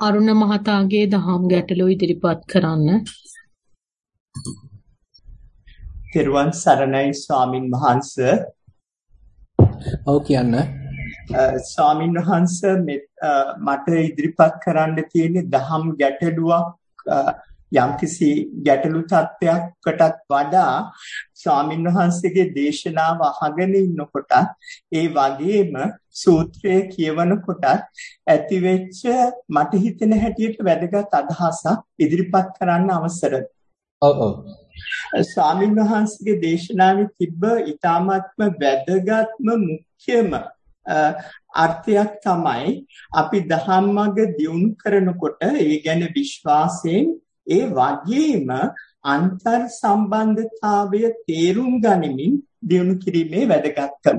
අරුණ මහතාගේ දහම් ගැටලු ඉදිරිපත් කරන්න. තෙරුවන් සරණයි ස්වාමින් වහන්සේ. ඔව් කියන්න. ස්වාමින් වහන්සේ මට ඉදිරිපත් කරන්න තියෙන දහම් ගැටලුවක් යම්කිසි ගැටලු තත්ත්වයකටත් වඩා ස්වාමින් වහන්සේගේ දේශනාව අහගෙන ඉන්නකොට ඒ වගේම සූත්‍රය කියවනකොට ඇතිවෙච්ච මට හිතෙන හැටියට වැදගත් අදහසක් ඉදිරිපත් කරන්න අවසරයි. ඔව් ඔව්. ස්වාමින් වහන්සේගේ දේශනාවේ තිබ්බ ඊ타ත්ම වැදගත්ම මුඛ්‍යම අර්ථයක් තමයි අපි ධම්මග දියුණු කරනකොට ඒ ගැන විශ්වාසයෙන් ඒ වගේම අන්තර් සම්බන්ධතාවය තේරුම් ගනිමින් දියුණු කිරීමේ වැදගත්කම.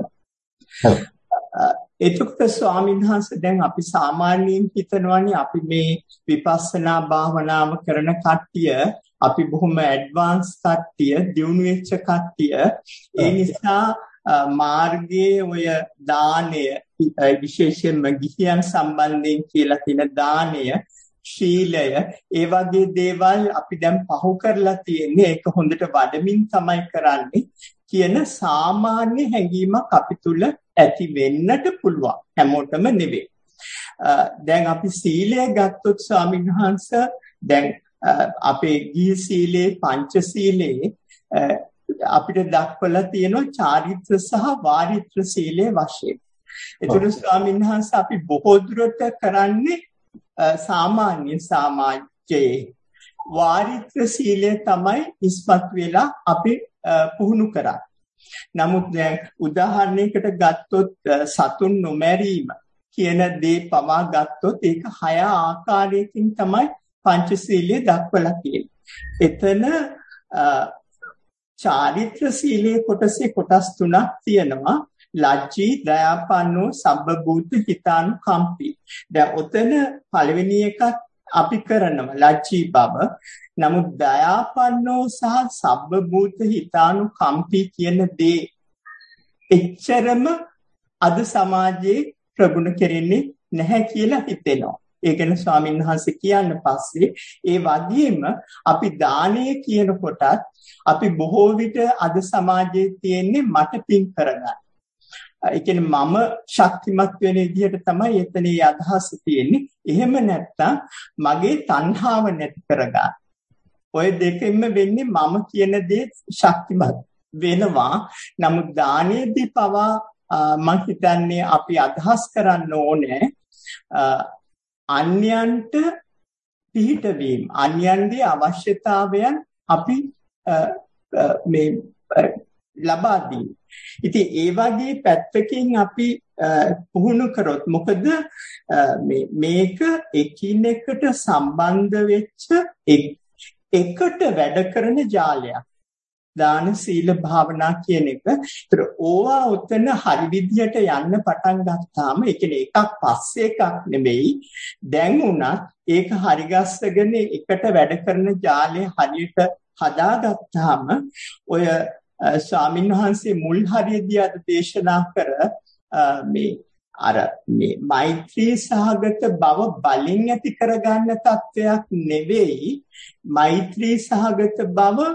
එතකොට ස්වාමීන් වහන්සේ දැන් අපි සාමාන්‍යයෙන් හිතනවානේ අපි මේ විපස්සනා භාවනාව කරන කට්ටිය අපි බොහොම ඇඩ්වාන්ස් කට්ටිය දියුණු වෙච්ච කට්ටිය. ඒ නිසා මාර්ගයේ ඔය දානය විශේෂයෙන්ම ගිහියන් සම්බන්ධයෙන් කියලා තියෙන දානය ශීලය ඒ වගේ දේවල් අපි දැන් පහු කරලා තියෙන්නේ ඒක හොඳට වඩමින් තමයි කරන්නේ කියන සාමාන්‍ය හැඟීමක් අපි තුල ඇති වෙන්නට පුළුවන් හැමෝටම නෙවෙයි. දැන් අපි සීලය ගත්තොත් ස්වාමීන් වහන්සේ දැන් අපේ ගිහි සීලේ පංච සීලේ අපිට දක්වලා තියෙනවා චාරිත්‍ර සහ වාරිත්‍ර සීලේ වශයෙන්. ඒතර ස්වාමීන් වහන්සේ අපි බොහෝ දුරට කරන්නේ සාමාන්‍ය සමාජයේ වාරිත්‍ර සීලය තමයි ඉස්පත් වෙලා අපි පුහුණු කරන්නේ. නමුත් දැන් උදාහරණයකට ගත්තොත් සතුන් නොමැරීම කියන දේ පවා ගත්තොත් ඒක හය ආකාරයකින් තමයි පංචශීලය දක්වලා තියෙන්නේ. එතන චාරිත්‍ර සීලයේ කොටසේ කොටස් තුනක් තියෙනවා. ලජ්ජී දයාපන්නෝ සබ්බභූත හිතානුකම්පී. දැන් ඔතන පළවෙනි එකත් අපි කරනවා ලජ්ජී බව. නමුත් දයාපන්නෝ සහ සබ්බභූත හිතානුකම්පී කියන දේ එච්චරම අද සමාජයේ ප්‍රගුණ කෙරෙන්නේ නැහැ කියලා හිතෙනවා. ඒ ගැන ස්වාමීන් වහන්සේ කියන්න පස්සේ ඒ වගේම අපි දානය කියන කොටත් අපි බොහෝ විට අද සමාජයේ තියෙන්නේ මට පින් කරගන්න. ඒ කියන්නේ මම ශක්තිමත් වෙන විදිහට තමයි එතනේ අදහස තියෙන්නේ. එහෙම නැත්තම් මගේ තණ්හාව නැති කරගන්න. ඔය දෙකෙන්ම වෙන්නේ මම කියන දේ ශක්තිමත් වෙනවා. නමුත් දානයේදී පවා මම හිතන්නේ අපි අදහස් කරන්න ඕනේ අන්‍යයන්ට පිහිට වීම අන්‍යයන්ගේ අවශ්‍යතාවයන් අපි මේ ලබා දීම ඉතින් ඒ වගේ පැත්තකින් අපි පුහුණු කරොත් මොකද මේ මේක එකිනෙකට සම්බන්ධ වෙච්ච එකට වැඩ කරන ජාලයක්. දාන සීල භාවනා කියන එක. ඒතර ඕවා උතන හරි විදියට යන්න පටන් ගත්තාම ඒ කියන්නේ එකක් පස්සේ එකක් නෙමෙයි. දැන් උනත් ඒක හරි ගස්සගෙන එකට වැඩ කරන ජාලය හරියට හදාගත්තාම ඔය ස්වාමින් වහන්සේ මුල් හරියදී අද දේශනා කර මේ අර මේ මෛත්‍රී සහගත බව බලෙන් ඇති කරගන්න තත්වයක් නෙවෙයි. මෛත්‍රී සහගත බව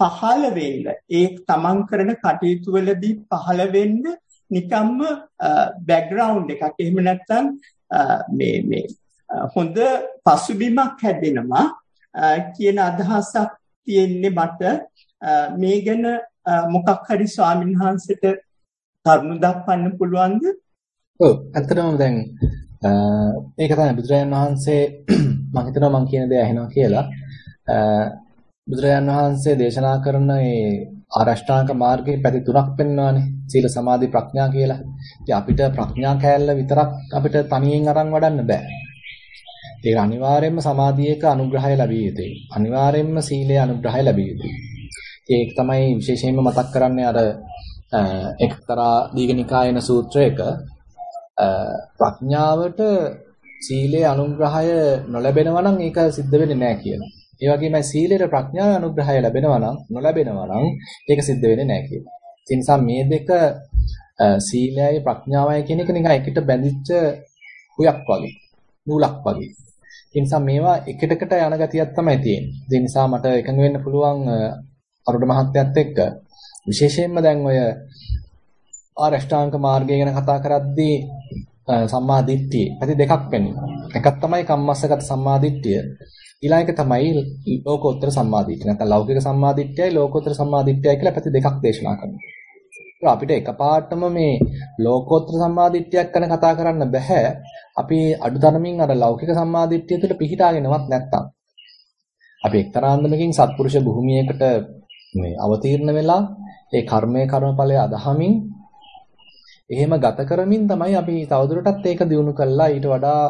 පහළ වෙන්න. ඒ තමන් කරන කටයුතු වලදී පහළ වෙන්න නිකම්ම බෑග්ග්‍රවුන්ඩ් එකක්. එහෙම නැත්නම් මේ මේ හොඳ පසුබිමක් හැදෙනවා. කියන අදහසක් තියෙන්නේ මට. මේ ගැන මොකක් හරි ස්වාමීන් වහන්සේට කරුණු දක්වන්න පුළුවන්ද? ඔව් ඇත්තටම දැන් මේක තමයි බුදුරජාන් වහන්සේ මම හිතනවා මම කියන දේ ඇහෙනවා කියලා. බුදුරජාන් වහන්සේ දේශනා කරන මේ ආරෂ්ඨාංග මාර්ගයේ පැති තුනක් පෙන්වනවානේ. සීල සමාධි ප්‍රඥා කියලා. ඉතින් අපිට ප්‍රඥා කෑල්ල විතරක් අපිට තනියෙන් අරන් වඩන්න බෑ. ඒක අනිවාර්යයෙන්ම සමාධියක අනුග්‍රහය ලැබිය යුතුයි. අනිවාර්යයෙන්ම සීලේ අනුග්‍රහය ලැබිය යුතුයි. ඒක තමයි විශේෂයෙන්ම මතක් කරන්නේ අර එක්තරා දීඝනිකායන සූත්‍රයක ප්‍රඥාවට සීලේ අනුග්‍රහය නොලැබෙනවා නම් ඒක සිද්ධ වෙන්නේ නැහැ කියනවා. ඒ වගේම සීලේට ප්‍රඥාවේ අනුග්‍රහය ලැබෙනවා නම් නොලැබෙනවා නම් ඒක සිද්ධ වෙන්නේ නැහැ කියනවා. ඒ නිසා මේ දෙක සීලයයි ප්‍රඥාවයි කියන එක නිකන් එකට බැඳිච්ච හුයක් වගේ. නූලක් වගේ. ඒ නිසා මේවා එකටකට යන ගතියක් තමයි තියෙන්නේ. ඒ නිසා මට එකඟ වෙන්න පුළුවන් අරුණ මහත්තයත් එක්ක විශේෂයෙන්ම දැන් ඔය ආරෂ්ඨාංග මාර්ගය ගැන කතා කරද්දී සම්මා දිට්ඨිය පැති දෙකක් වෙනවා. එකක් තමයි කම්මස්සගත සම්මා දිට්ඨිය. ඊළඟ එක තමයි ලෝකෝත්තර සම්මා දිට්ඨිය. නැත්නම් ලෞකික සම්මා දිට්ඨියයි ලෝකෝත්තර සම්මා දිට්ඨියයි කියලා පැති දෙකක් දේශනා කරනවා. අපිට එකපාරටම මේ ලෝකෝත්තර සම්මාදිට්ඨියක් ගැන කතා කරන්න බෑ. අපි අඩුතරමින් අර ලෞකික සම්මාදිට්ඨිය තුළ පිහිටාගෙනවත් නැත්තම්. අපි එක්තරාන්දමකින් සත්පුරුෂ භූමියකට මේ අවතීර්ණ වෙලා ඒ කර්මයේ කර්මඵලය අදහමින් එහෙම ගත කරමින් තමයි අපි තවදුරටත් ඒක දියුණු කළා ඊට වඩා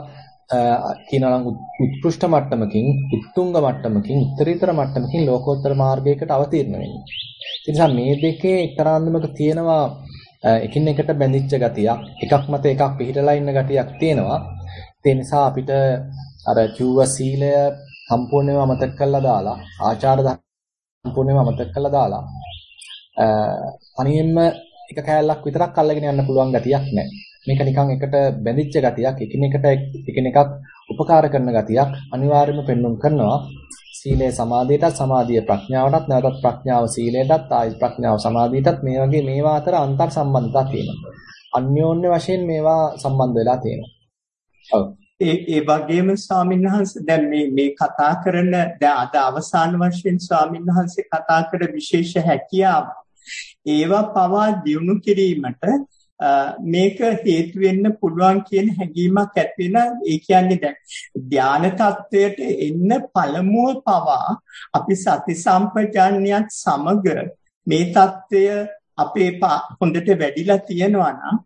කියනවා නම් උත්කෘෂ්ඨ මට්ටමකින් උත්තුංග මට්ටමකින් උත්තරීතර මට්ටමකින් ලෝකෝත්තර මාර්ගයකට අවතීර්ණ වෙන්නේ. ඒ නිසා මේ දෙකේ එක්තරාන්දමක තියෙනවා එකින් එකට බැඳිච්ච ගතියක් එකක් මත එකක් පිළිහිටලා ඉන්න ගතියක් තියෙනවා. ඒ නිසා අපිට අර කිව්ව සීලය සම්පූර්ණයෙන්ම අමතක කරලා දාලා ආචාර සම්පූර්ණයෙන්ම අමතක කරලා දාලා අනියෙන්ම එක කෑල්ලක් විතරක් අල්ලගෙන යන්න පුළුවන් ගතියක් නැහැ. මේක නිකන් එකට බැඳිච්ච ගතියක්, එකිනෙකට එකිනෙකක් උපකාර කරන ගතියක් අනිවාර්යයෙන්ම පෙන්වුම් කරනවා. සීලය සමාධියටත් සමාධිය ප්‍රඥාවටත් නැවතත් ප්‍රඥාව සීලයටත් ආයි ප්‍රඥාව සමාධියටත් මේ වගේ මේවා අතර අන්තර් සම්බන්ධතා තියෙනවා. අන්‍යෝන්‍ය වශයෙන් මේවා සම්බන්ධ වෙලා තියෙනවා. ඔව්. ඒ ඒ වගේම ස්වාමින්වහන්සේ දැන් මේ මේ කතා කරන දැන් අද අවසාන වශයෙන් ස්වාමින්වහන්සේ කතා කර විශේෂ හැකියාව. ඒවා පවා දියුණු කිරීමට මේක හේතු වෙන්න පුළුවන් කියන හැඟීමක් ඇති වෙන ඒ කියන්නේ දැන් ධාන තත්වයට එන්න පළමුව පවා අපි සති සම්පජාන්‍යයත් සමග මේ තත්වය අපේ හොඳට වැඩිලා තියෙනවා නම්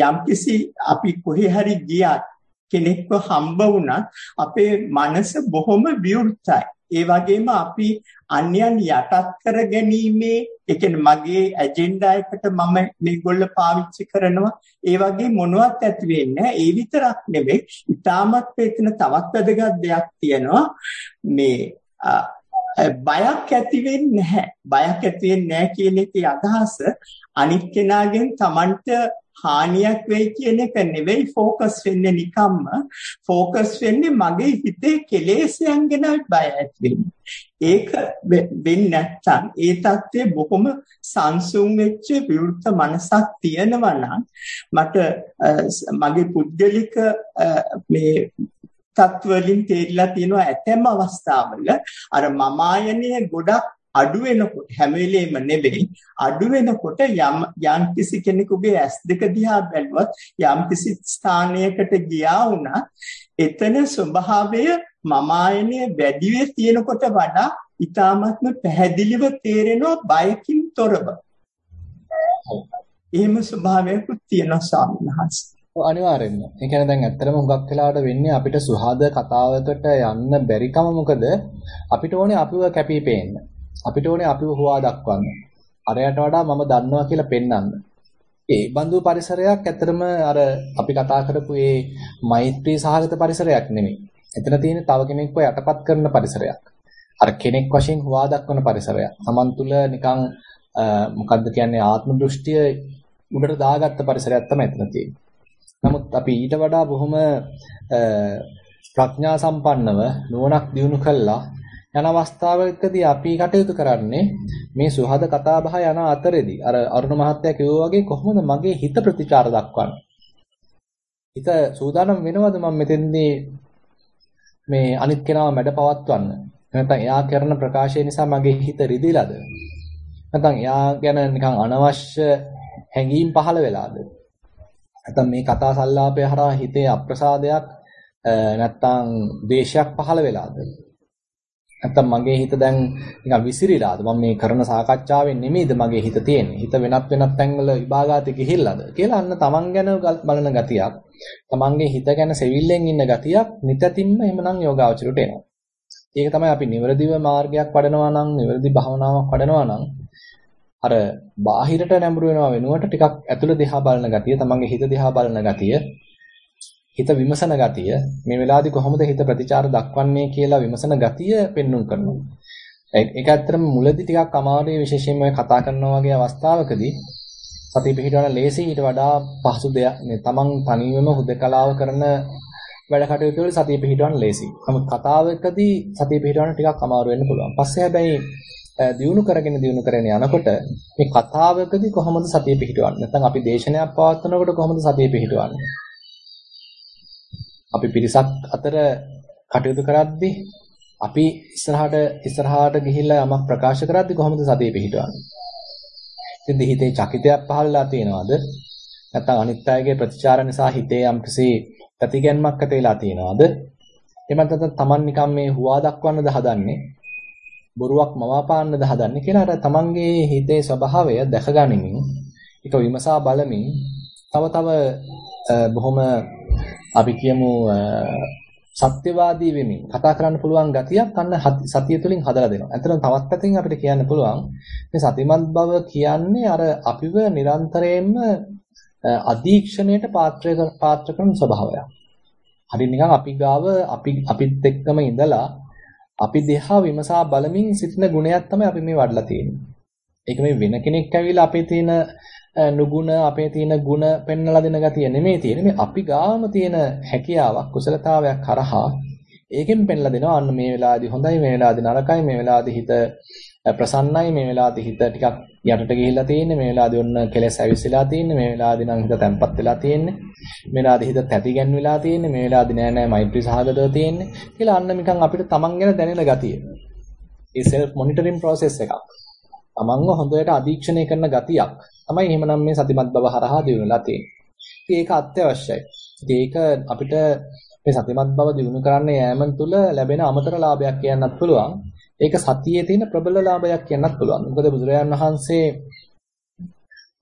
යම්කිසි අපි කොහේ හරි ගියත් කෙනෙක්ව හම්බ වුණත් අපේ මනස බොහොම විවෘතයි. ඒ වගේම අපි අන්‍යයන් යටත් කර ගැනීමේ ඒ කියන්නේ මගේ ඇජෙන්ඩා එකට මම මේගොල්ල පාවිච්චි කරනවා. ඒ වගේ මොනවත් ඇති වෙන්නේ ඒ විතරක් නෙවෙයි ඊටමත් වෙතන තවත් වැදගත් දෙයක් තියෙනවා. මේ බයක් ඇති වෙන්නේ නැහැ. බයක් ඇති වෙන්නේ නැහැ කියන එකේ අදහස අනිත් කෙනාගෙන් Tamanට හානියක් වෙයි කියන එක නෙවෙයි ફોකස් වෙන්නේ නිකම්ම. ફોකස් වෙන්නේ මගේ හිතේ කෙලෙස්යන් ගැන බය ඇති ඒක වෙන්නේ නැත්තම් ඒ தත්ත්වය බොහොම සංසුන් වෙච්ච විවෘත මනසක් තියෙනවා නම් මට මගේ පුද්ගලික මේ තත්වලින් තේරිලා තියෙනවා ඇතැම් අවස්ථාවල අර මමායනය ගොඩක් අඩු වෙනකොට හැම වෙලෙම නෙවෙයි අඩු වෙනකොට යම් යම් කිසි කෙනෙකුගේ ඇස් දෙක දිහා බැලුවත් යම් කිසි ස්ථානයකට ගියා වුණා එතන ස්වභාවය මම ආයනයේ වැඩි වෙ තියෙනකොට වඩා ඊ타මත්ම පැහැදිලිව තේරෙනවා බයකින් තොරව. එහෙම ස්වභාවයක් තියෙනවා ස්වාමීන් වහන්සේ. අනිවාර්යෙන්ම. ඒ කියන්නේ දැන් ඇත්තටම හුඟක් වෙලාවට වෙන්නේ අපිට සුහද කතාවකට යන්න බැරිකම මොකද අපිට ඕනේ අපිව කැපී පේන්න. අපිට ඕනේ අපිව හොවා දක්වන්න. අරයට වඩා මම දන්නවා කියලා පෙන්වන්න. ඒ බඳු පරිසරයක් ඇත්තටම අර අපි කතා කරපු මේ මෛත්‍රී සහගත පරිසරයක් නෙමෙයි. එතන තියෙන තව කෙනෙක්ව යටපත් කරන පරිසරයක්. අර කෙනෙක් වශයෙන් හොවා දක්වන පරිසරයක්. Taman තුල නිකන් මොකද්ද කියන්නේ ආත්ම දෘෂ්ටිය උඩට දාගත්ත පරිසරයක් තමයි එතන තියෙන්නේ. නමුත් අපි ඊට වඩා බොහොම ප්‍රඥා සම්පන්නව නුවණක් දියුණු කළා යන අවස්ථාවකදී අපි කටයුතු කරන්නේ මේ සුහද කතා බහ යන අතරේදී. අර අරුණ මහත්තයා කිව්වා වගේ කොහොමද මගේ හිත ප්‍රතිචාර දක්වන්නේ? හිත සූදානම් වෙනවද මම මෙතෙන්දී මේ අනිත් කෙනාව මැඩ පවත්වන්න? නැත්නම් එයා කරන ප්‍රකාශය නිසා මගේ හිත රිදිලාද නැත්නම් එයා ගැන නිකන් අනවශ්‍ය හැඟීම් පහළ වෙලාද? නැත්නම් මේ කතා සංලාපය හරහා හිතේ අප්‍රසාදයක් නැත්නම් ද්වේෂයක් පහළ වෙලාද? නැත්තම් මගේ හිත දැන් නිකන් විසිරීලාද මම මේ කරන සාකච්ඡාවෙන් නෙමෙයිද මගේ හිත තියෙන්නේ? හිත වෙනත් වෙනත් තැන්වල විභාගාති ගිහිල්ලාද? කියලා අන්න තමන් ගැන බලන ගතියක් තමන්ගේ හිත ගැන සෙවිල්ලෙන් ඉන්න ගතියක් නිතතින්ම එහෙමනම් යෝගාවචරයට එනවා. ඒක තමයි අපි නිවැරදිව මාර්ගයක් වඩනවා නම් නිවැරදි භාවනාවක් වඩනවා නම් අර බාහිරට නැඹුරු වෙනවා වෙනුවට ටිකක් ඇතුළ දිහා බලන ගතිය තමන්ගේ හිත දිහා බලන ගතිය හිත විමසන ගතිය මේ වෙලාවේදී කොහොමද හිත ප්‍රතිචාර දක්වන්නේ කියලා විමසන ගතිය පෙන්눔 කරනවා. ඒක ඇත්තටම මුලදී ටිකක් අමාරුයි විශේෂයෙන්ම කතා කරනවා වගේ අවස්ථාවකදී සතිය පිහිටවන ලේසි ඊට වඩා පහසු දෙයක් නේ. තමන් තනියම හුදකලාව කරන වැඩ කටයුතු වල සතිය පිහිටවන්න ලේසි. නමුත් කතාවකදී සතිය පිහිටවන්න ටිකක් අමාරු වෙන්න පුළුවන්. පස්සේ හැබැයි දියුණු කරගෙන දියුණු කරගෙන යනකොට මේ කතාවකදී කොහොමද සතිය පිහිටවන්නේ? නැත්නම් අපි දේශනයක් පවත්වනකොට කොහොමද සතිය පිහිටවන්නේ? අපි පිරිසක් අතර කටයුතු කරද්දී අපි ඉස්සරහට ඉස්සරහට ගිහිල්ලා යමක් ප්‍රකාශ කරද්දී කොහොමද සතිය පිහිටවන්නේ? ඉතින් හිතේ චකිතයක් පහළලා තියෙනවද? නැත්නම් අනිත් අයගේ ප්‍රතිචාර නිසා හිතේ යම්කිසි ප්‍රතිගැන්මක් ඇති වෙලා තියෙනවද? එහෙම නැත්නම් Taman නිකන් මේ හුවා දක්වන්නද හදන්නේ? බොරුවක් මවාපාන්නද හදන්නේ කියලා අර Tamanගේ හිතේ ස්වභාවය දැක ගනිමින් ඒක විමසා බලමින් තව තව බොහොම අපි කියමු සත්‍යවාදී වෙමින් කතා කරන්න පුළුවන් ගතියක් අන්න සතිය තුළින් හදලා දෙනවා. ඇත්තටම තවත් පැත්තකින් අපිට කියන්න පුළුවන් මේ සතිමත් බව කියන්නේ අර අපිව නිරන්තරයෙන්ම අධීක්ෂණයට පාත්‍රය පාත්‍ර කරන ස්වභාවයක්. හරි නිකන් අපි ගාව අපි අපිත් එක්කම ඉඳලා අපි දෙහා විමසා බලමින් සිටින ගුණයක් තමයි අපි මේ වඩලා තියෙන්නේ. ඒක මේ වෙන කෙනෙක් ඇවිල්ලා අපේ තියෙන නුගුණ අපේ තියෙන ಗುಣ පෙන්වලා දෙන ගතිය නෙමෙයි තියෙන්නේ මේ අපි ගාම තියෙන හැකියාවක් කුසලතාවයක් කරහා ඒකෙන් පෙන්ලා දෙනවා අන්න මේ වෙලාවේදී හොඳයි මේ වෙලාවේදී නරකයි මේ වෙලාවේදී හිත ප්‍රසන්නයි මේ වෙලාවේදී හිත ටිකක් යටට ගිහිල්ලා තියෙන්නේ මේ වෙලාවේදී ඔන්න කෙලස් ඇවිස්සලා තියෙන්නේ මේ වෙලාවේදී නම් හිත තැම්පත් වෙලා තියෙන්නේ මේ වෙලාවේදී හිත තැති ගැන්විලා තියෙන්නේ මේ වෙලාවේදී නෑ නෑ මෛත්‍රී සහගතව තියෙන්නේ කියලා අන්න නිකන් අපිට තමන් ගැන දැනෙන ගතිය. ඒ self monitoring process එකක්. තමන්ව හොඳට අධීක්ෂණය කරන ගතියක්. තමයි එහෙමනම් මේ සතිමත් බව හරහා දිනුනලා තියෙන්නේ. ඉතින් ඒක අත්‍යවශ්‍යයි. ඉතින් ඒක අපිට මේ සතිමත් බව දිනු කරන්න යෑම තුළ ලැබෙන අමතර ලාභයක් කියන්නත් පුළුවන්. ඒක සතියේ තියෙන ප්‍රබල ලාභයක් කියන්නත් පුළුවන්. මොකද බුදුරජාණන් වහන්සේ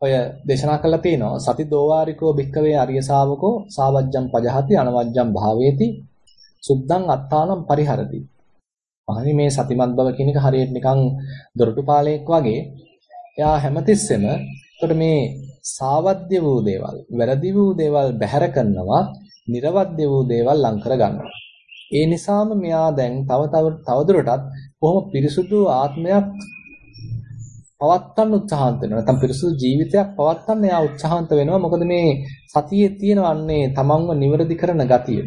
ඔය දේශනා කළා තියෙනවා සති දෝවාරිකෝ භික්කවේ අරිය ශාවකෝ සාවජ්ජම් පජහති අනවජ්ජම් භාවේති සුද්ධං අත්තානම් පරිහරති. මහනි මේ සතිමත් බව කියන එක හරියට නිකන් දොරටුපාලයක් වගේ එයා හැමතිස්සෙම එතකොට මේ සාවද්‍ය වූ දේවල්, වැරදි වූ දේවල් බැහැර කරනවා, නිර්වද්‍ය වූ දේවල් ලං කර ගන්නවා. ඒ නිසාම මෙයා දැන් තව තව තවදුරටත් බොහොම පිරිසුදු ආත්මයක් පවත්වන්න උත්සාහන්ත වෙනවා. නැත්නම් පිරිසුදු ජීවිතයක් පවත්වන්න එයා උත්සාහන්ත වෙනවා. මොකද මේ සතියේ තියෙනවන්නේ තමන්ව නිවැරදි කරන ගතිය.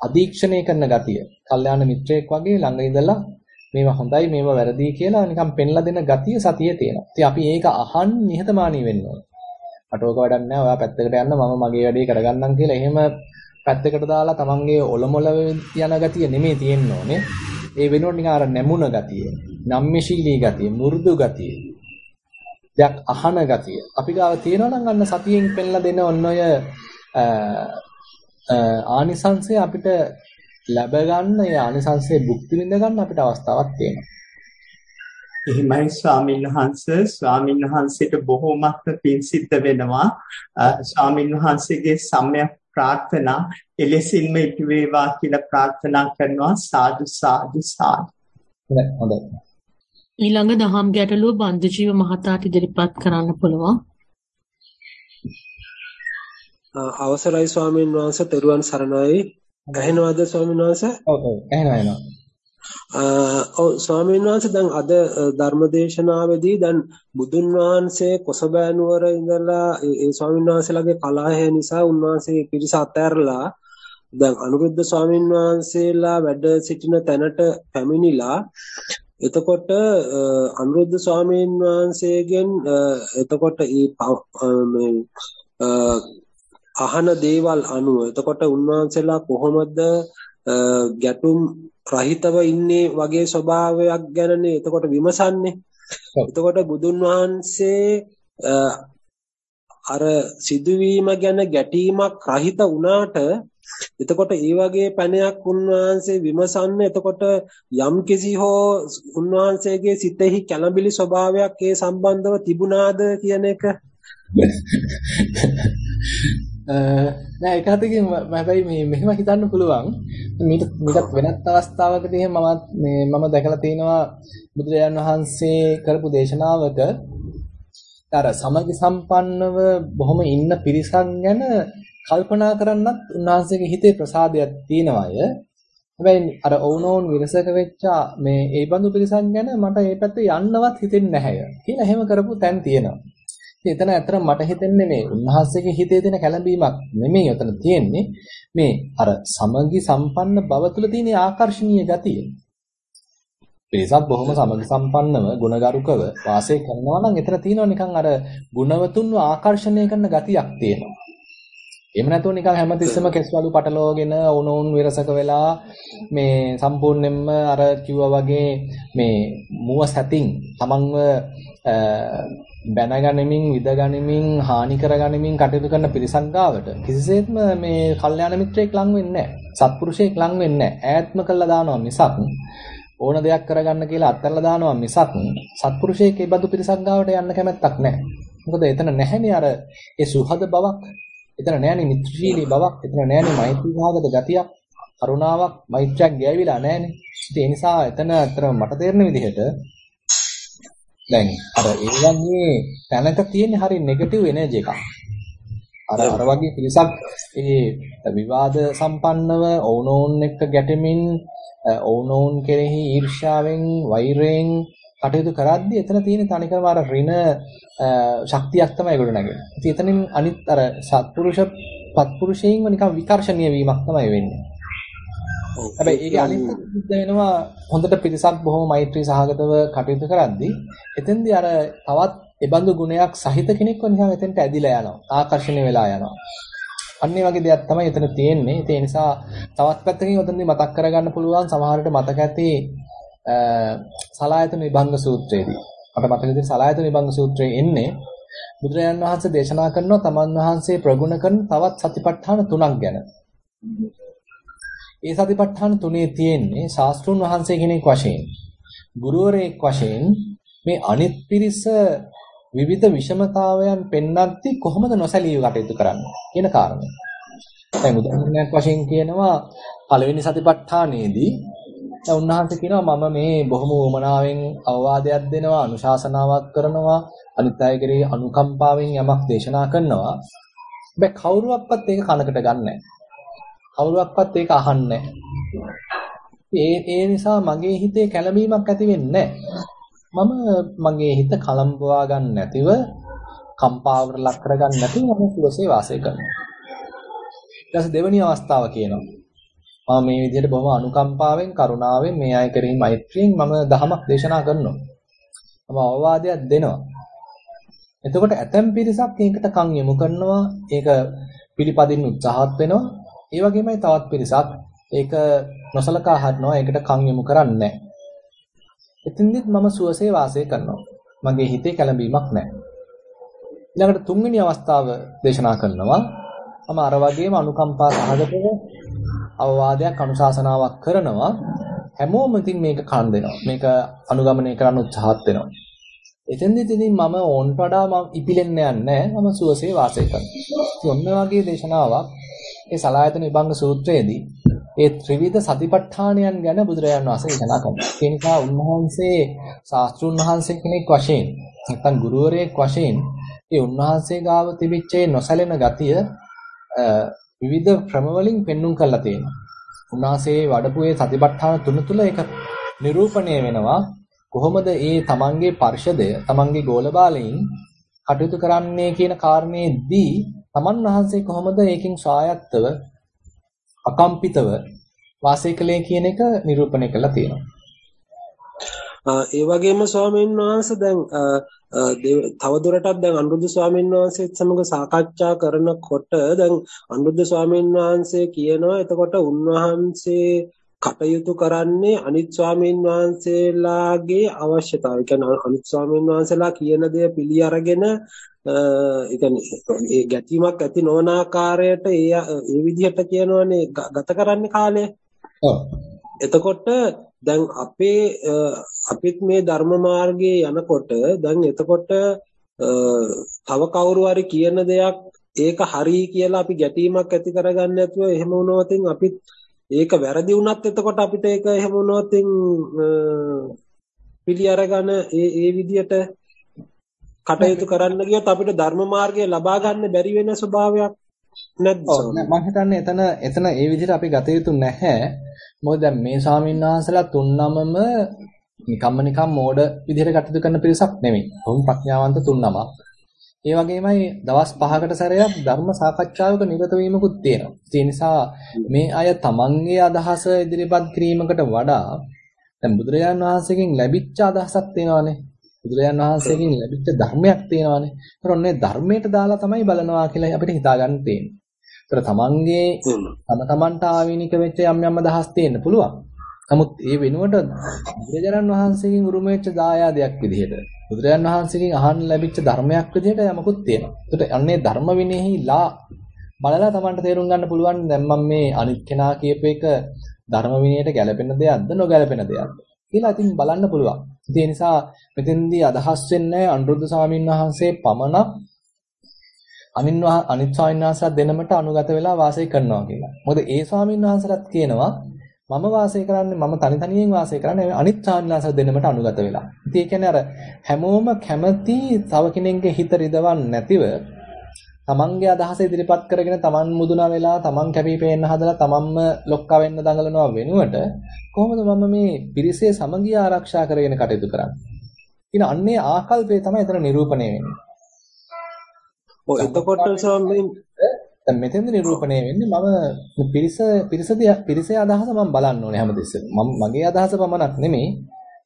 අධීක්ෂණය කරන ගතිය. කල්යාණ මිත්‍රයෙක් වගේ ළඟ ඉඳලා මේවා හොඳයි මේවා වැරදි කියලා නිකන් පෙන්ලා දෙන ගතිය සතියේ තියෙනවා. ඉතින් අපි ඒක අහන් නිහතමානී වෙන්න ඕන. මට ඕක වැඩක් නැහැ. ඔයා පැත්තකට යන්න මම මගේ වැඩේ කරගන්නම් කියලා එහෙම පැත්තකට දාලා තමන්ගේ ඔලොමොල යන ගතිය නෙමෙයි තියෙන්න ඕනේ. ඒ වෙනුවට නිකන් අර නැමුණ ගතිය, නම්මශීලී ගතිය, මෘදු ගතිය. දෙයක් අහන ගතිය. අපි ගාව තියෙනවා නම් අන්න සතියෙන් පෙන්ලා දෙන ඔන්න ඔය ආනිසංශය අපිට ලැබ ගන්න ඒ ආනිසංසයේ භුක්ති විඳ ගන්න අපිට අවස්ථාවක් තියෙනවා. එහෙමයි ස්වාමීන් වහන්සේ. ස්වාමීන් වහන්සේට බොහෝමත්ම පිං සිද්ධ වෙනවා. ස්වාමීන් වහන්සේගේ සම්‍යක් ප්‍රාර්ථනා එලෙසින්ම ඉටු වේවා කියලා ප්‍රාර්ථනා කරනවා. සාදු සාදු සාදු. හොඳයි ඊළඟ දහම් ගැටලුව බන්දුජීව මහතාට ඉදිරිපත් කරන්න පුළුවන්. අවසරයි ස්වාමීන් වහන්සේ. තෙරුවන් සරණයි ඇහෙනවද ස්වාමීන් වහන්සේ? ඔව් ඔව් ඇහෙනවා ඇහෙනවා. ඔව් ස්වාමීන් වහන්සේ දැන් අද ධර්මදේශනාවේදී දැන් බුදුන් වහන්සේ කොසබෑ නුවර ඉඳලා ඒ ස්වාමීන් වහන්සේලාගේ කලහය නිසා උන්වහන්සේ පිරිස අතෑරලා දැන් අනුරුද්ධ ස්වාමීන් වහන්සේලා වැඩ සිටින තැනට පැමිණිලා එතකොට අනුරුද්ධ ස්වාමීන් වහන්සේගෙන් එතකොට මේ අහන දේවල් අනුව. එතකොට උන්වහන්සේලා කොහොමද ගැටුම් රහිතව ඉන්නේ වගේ ස්වභාවයක් ගැනනේ එතකොට විමසන්නේ. එතකොට බුදුන් වහන්සේ අර සිදුවීම ගැන ගැටීමක් රහිත වුණාට එතකොට ඒ වගේ පැනයක් උන්වහන්සේ විමසන්නේ. එතකොට යම් කිසි හෝ උන්වහන්සේගේ සිතෙහි කැළඹිලි ස්වභාවයක් ඒ සම්බන්ධව තිබුණාද කියන එක නෑ ඒක හතකින් හැබැයි මේ මෙහෙම හිතන්න පුළුවන්. මීට මීටත් වෙනත් අවස්ථාවකදී මම මේ මම දැකලා තියෙනවා බුදුරජාන් වහන්සේ කරපු දේශනාවක. අර සමගි සම්පන්නව බොහොම ඉන්න පිරිසක් ගැන කල්පනා කරන්නත් උන්වහන්සේගේ හිතේ ප්‍රසාදයක් තියෙනවාය. හැබැයි අර ඔවුනෝන් විරසක වෙච්ච මේ ඒ බඳු පිරිසක් ගැන මට මේ පැත්තේ යන්නවත් හිතෙන්නේ නැහැ. කියලා එහෙම කරපු තැන් තියෙනවා. එතන ඇත්තට මට හිතෙන්නේ මේ උන්වහන්සේගේ හිතේ තියෙන කැළඹීමක් නෙමෙයි උතන තියෙන්නේ මේ අර සමගි සම්පන්න බව තුළ තියෙන ආකර්ශනීය ගතිය. පිරිසක් බොහොම සමගි සම්පන්නව ගුණගරුකව වාසය කරනවා නම් එතන තියෙනවා නිකන් අර ගුණවතුන්ව ආකර්ෂණය කරන ගතියක් තියෙනවා. එහෙම නැතුව නිකන් හැමතිස්සෙම කෙස්වලු පටලවගෙන වුණුන් විරසක වෙලා මේ සම්පූර්ණයෙන්ම අර කිව්වා වගේ මේ මුව සැතින් තමන්ව බැනගනිමින් විදගනිමින් හානි කරගනිමින් කටයුතු කරන පිරිසක් ගාවට කිසිසේත්ම මේ කල්යාණ මිත්‍රයෙක් ලං වෙන්නේ නැහැ. සත්පුරුෂයෙක් ලං වෙන්නේ නැහැ. ඈත්ම කළා දානවා මිසක් ඕන දෙයක් කරගන්න කියලා අත්හැරලා දානවා මිසක් සත්පුරුෂයෙක් ඒ බඳු පිරිසක් ගාවට යන්න කැමැත්තක් නැහැ. මොකද එතන නැහැනේ අර ඒ සුහද බවක් එතන නෑනේ මිත්‍රශීලී බවක්, එතන නෑනේ මෛත්‍රී භාගත ගතියක්, කරුණාවක්, මෛත්‍රියක් ගෑවිලා නෑනේ. ඒ නිසා එතන අතර මට තේරෙන විදිහට දැන් අර ඒ වගේ තැනක තියෙන හරි නෙගටිව් එනර්ජි එකක්. අර අර වගේ පිරිසක් ඒ විවාද සම්පන්නව ඕනෝන් එක්ක ගැටෙමින් ඕනෝන් කෙරෙහි ඊර්ෂ්‍යාවෙන් වෛරයෙන් කටයුතු කරද්දී එතන තියෙන තනිකරම අර ඍණ ශක්තියක් තමයි ඒගොල්ලෝ නැගෙන්නේ. ඉතින් එතනින් අනිත් අර සත්පුරුෂ පත්පුරුෂයින්ව නිකන් විකර්ෂණීය වීමක් තමයි වෙන්නේ. හැබැයි ඒකේ අනිත් සිද්ධ වෙනවා හොඳට පිරිසක් බොහොම මෛත්‍රී සහගතව කටයුතු කරද්දී එතෙන්දී අර තවත් ඒබඳු ගුණයක් සහිත කෙනෙක්ව නිකන් එතෙන්ට ඇදිලා යනවා. ආකර්ෂණය වෙලා යනවා. අන්න ඒ වගේ දෙයක් තමයි එතන තියෙන්නේ. ඒ නිසා තවත් පැත්තකින් උතනදී මතක් කරගන්න පුළුවන් සමහරවිට මතක ඇති සලායතන විභංග සූත්‍රයේදී මට මතක විදිහට සලායතන විභංග සූත්‍රයේ එන්නේ බුදුරජාන් වහන්සේ දේශනා කරනවා තමන් වහන්සේ ප්‍රගුණ කරන තවත් සතිපට්ඨාන තුනක් ගැන. ඒ සතිපට්ඨාන තුනේ තියෙන්නේ ශාස්ත්‍රුන් වහන්සේ කෙනෙක් වශයෙන් ගුරුවරයෙක් වශයෙන් මේ අනිත් පිරිස විවිධ විෂමතාවයන් පෙන්වද්දී කොහොමද නොසැලී කටයුතු කරන්නේ කියන කාරණය. දැන් උදාහරණයක් වශයෙන් කියනවා පළවෙනි සතිපට්ඨානයේදී දැන් උන්වහන්සේ කියනවා මම මේ බොහොම උමනාවෙන් අවවාදයක් දෙනවා අනුශාසනාවක් කරනවා අනිත් අය කෙරෙහි අනුකම්පාවෙන් යමක් දේශනා කරනවා හැබැයි කවුරුවක්වත් ඒක කනකට ගන්නෑ කවුරුවක්වත් ඒක අහන්නේ ඒ ඒ නිසා මගේ හිතේ කැළඹීමක් ඇති වෙන්නේ මම මගේ හිත කලම්බවා ගන්න නැතිව කම්පාවකට ලක් කර ගන්න නැතිව මම සුවසේ වාසය කරනවා ඊට දෙවෙනි අවස්ථාව කියනවා මම මේ විදිහට බොහොම අනුකම්පාවෙන් කරුණාවෙන් මේ අය කෙරෙහි මෛත්‍රියෙන් මම දහමක් දේශනා කරනවා. මම අවවාදයක් දෙනවා. එතකොට ඇතැම් පිරිසක් ඒකට කන් යොමු කරනවා, ඒක පිළිපදින්න උත්සාහත් වෙනවා. ඒ වගේමයි තවත් පිරිසක් ඒක නොසලකා හරිනවා, ඒකට කන් යොමු කරන්නේ නැහැ. එතින්දිත් මම සුවසේ වාසය කරනවා. මගේ හිතේ කැළඹීමක් නැහැ. ඊළඟට තුන්වෙනි අවස්ථාව දේශනා කරනවා. මම අර වගේම අනුකම්පා සහගතව අවවාදයක් අනුශාසනාවක් කරනවා හැමෝම ඉතින් මේක කන් දෙනවා මේක අනුගමනය කරන්න උත්සාහත් වෙනවා එතෙන්දී ඉතින් මම ඕන්ට වඩා මම ඉපිලෙන්න යන්නේ මම සුවසේ වාසය කරනවා ඉතින් ඔන්න වගේ දේශනාවක් ඒ සලායතන විභංග සූත්‍රයේදී ඒ ත්‍රිවිධ සතිපට්ඨානයන් ගැන බුදුරජාණන් වහන්සේ දේශනා කරනවා ඒ නිසා උන්වහන්සේ ශාස්ත්‍රුන් වහන්සේ කෙනෙක් වශයෙන් නැත්නම් ගුරුවරයෙක් වශයෙන් ඒ උන්වහන්සේ ගාව තිබිච්ච නොසැලෙන ගතිය විවිධ ක්‍රම වලින් පෙන්눔 කරලා තියෙනවා. උන්වහන්සේ වඩපු ඒ සතිපට්ඨාන තුන තුල ඒක නිරූපණය වෙනවා. කොහොමද ඒ තමන්ගේ පර්ෂදය, තමන්ගේ ගෝලබාලයින් කටයුතු කරන්නේ කියන කාරණේදී තමන් වහන්සේ කොහොමද ඒකින් ස්වායත්තව අකම්පිතව වාසය කළේ කියන එක නිරූපණය කරලා තියෙනවා. ඒ වගේම ස්වාමීන් වහන්සේ දැන් තවදුරටත් දැන් අනුරුද්ධ ස්වාමීන් වහන්සේත් සමග සාකච්ඡා කරනකොට දැන් අනුරුද්ධ ස්වාමීන් වහන්සේ කියනවා එතකොට උන්වහන්සේ කටයුතු කරන්නේ අනිත් ස්වාමීන් වහන්සේලාගේ අවශ්‍යතාවය. කියන්නේ අනිත් ස්වාමීන් වහන්සේලා කියන දේ පිළි අරගෙන ඒ කියන්නේ ඒ ගැටීමක් ඇති නොවන ආකාරයට ඒ ඒ විදිහට කියනවනේ ගත කරන්නේ කාලය. ඔව්. එතකොට දැන් අපේ අපිත් මේ ධර්ම මාර්ගයේ යනකොට දැන් එතකොට තව කවුරු හරි කියන දෙයක් ඒක හරි කියලා අපි ගැටීමක් ඇති කරගන්න නැතුව එහෙම වුණොතින් අපිත් ඒක වැරදි වුණත් එතකොට අපිට ඒක එහෙම වුණොතින් පිළි අරගෙන ඒ ඒ විදියට කටයුතු කරන්න ගියොත් අපිට ධර්ම මාර්ගය ලබා ගන්න බැරි වෙන ස්වභාවයක් නැද්ද? මම හිතන්නේ එතන එතන ඒ විදිහට අපි ගත යුතු නැහැ. මොකද දැන් මේ ස්වාමීන් වහන්සේලා තුන්නමම නිකම්ම නිකම් මෝඩ විදිහට කටයුතු කරන පිරිසක් නෙමෙයි. බොහොම ප්‍රඥාවන්ත තුන්නමක්. ඒ වගේමයි දවස් 5කට සැරයක් ධර්ම සාකච්ඡාවක නිරත වීමකුත් තියෙනවා. ඒ නිසා මේ අය තමන්ගේ අදහස ඉදිරිපත් කිරීමකට වඩා දැන් බුදුරජාන් වහන්සේගෙන් ලැබිච්ච අදහසක් තියෙනවානේ. බුදුරජාන් වහන්සේගෙන් ලැබිච්ච ධර්මයක් තියෙනවානේ. ඒතර ඔන්නේ ධර්මයට දාලා තමයි බලනවා කියලා අපිට හිතා ගන්න තියෙන්නේ. ඒතර තමන්ගේ තම තමන්ට ආවිනික වෙච්ච යම් යම් අදහස් තියෙන්න පුළුවන්. නමුත් ඒ වෙනුවට බුදුරජාණන් වහන්සේගෙන් උරුම වෙච්ච දායාදයක් විදිහට බුදුරජාණන් වහන්සේගෙන් අහන්න ලැබිච්ච ධර්මයක් විදිහට යමකුත් තියෙනවා. ඒකට අන්නේ ධර්ම විනයෙහිලා බලලා Tamanට තේරුම් ගන්න පුළුවන් දැන් මම මේ අනිත් කෙනා කියප එක ධර්ම විනයට ගැළපෙන දෙයක්ද නොගැළපෙන දෙයක්ද කියලා ඉතින් බලන්න පුළුවන්. ඒ නිසා මෙතෙන්දී අදහස් වෙන්නේ අනුරුද්ධ ස්වාමීන් වහන්සේ පමණක් අනිත් අනිත් ස්වාමීන් වහන්සේලා දෙනමට අනුගත වෙලා වාසය කරනවා කියලා. මොකද ඒ ස්වාමීන් වහන්සේලාත් කියනවා මම වාසය කරන්නේ මම තනි තනියෙන් වාසය කරන්නේ අනිත් ස්වාමීන් දෙන්නමට අනුගත වෙලා. ඉතින් ඒ කියන්නේ අර හැමෝම කැමති තව කෙනෙක්ගේ හිත රිදවන්නේ නැතිව තමන්ගේ අදහස ඉදිරිපත් කරගෙන තමන් මුදුනා වෙලා තමන් කැපී පෙනෙන්න හදලා තමන්ම ලොක්කා වෙන්න දඟලනවා වෙනුවට කොහොමද මම මේ පිරිසේ සමගිය ආරක්ෂා කරගෙන කටයුතු කරන්නේ? ඉතින් අන්නේ ආකල්පය තමයි එතන නිරූපණය වෙන්නේ. ඔය එතකොට ස්වාමීන් දැන් මෙතෙන්ද නිරූපණය වෙන්නේ මම පිරිස පිරිසදී පිරිසේ අදහස මම බලන්න ඕනේ හැමදෙස්සෙම. මම මගේ අදහස පමණක් නෙමෙයි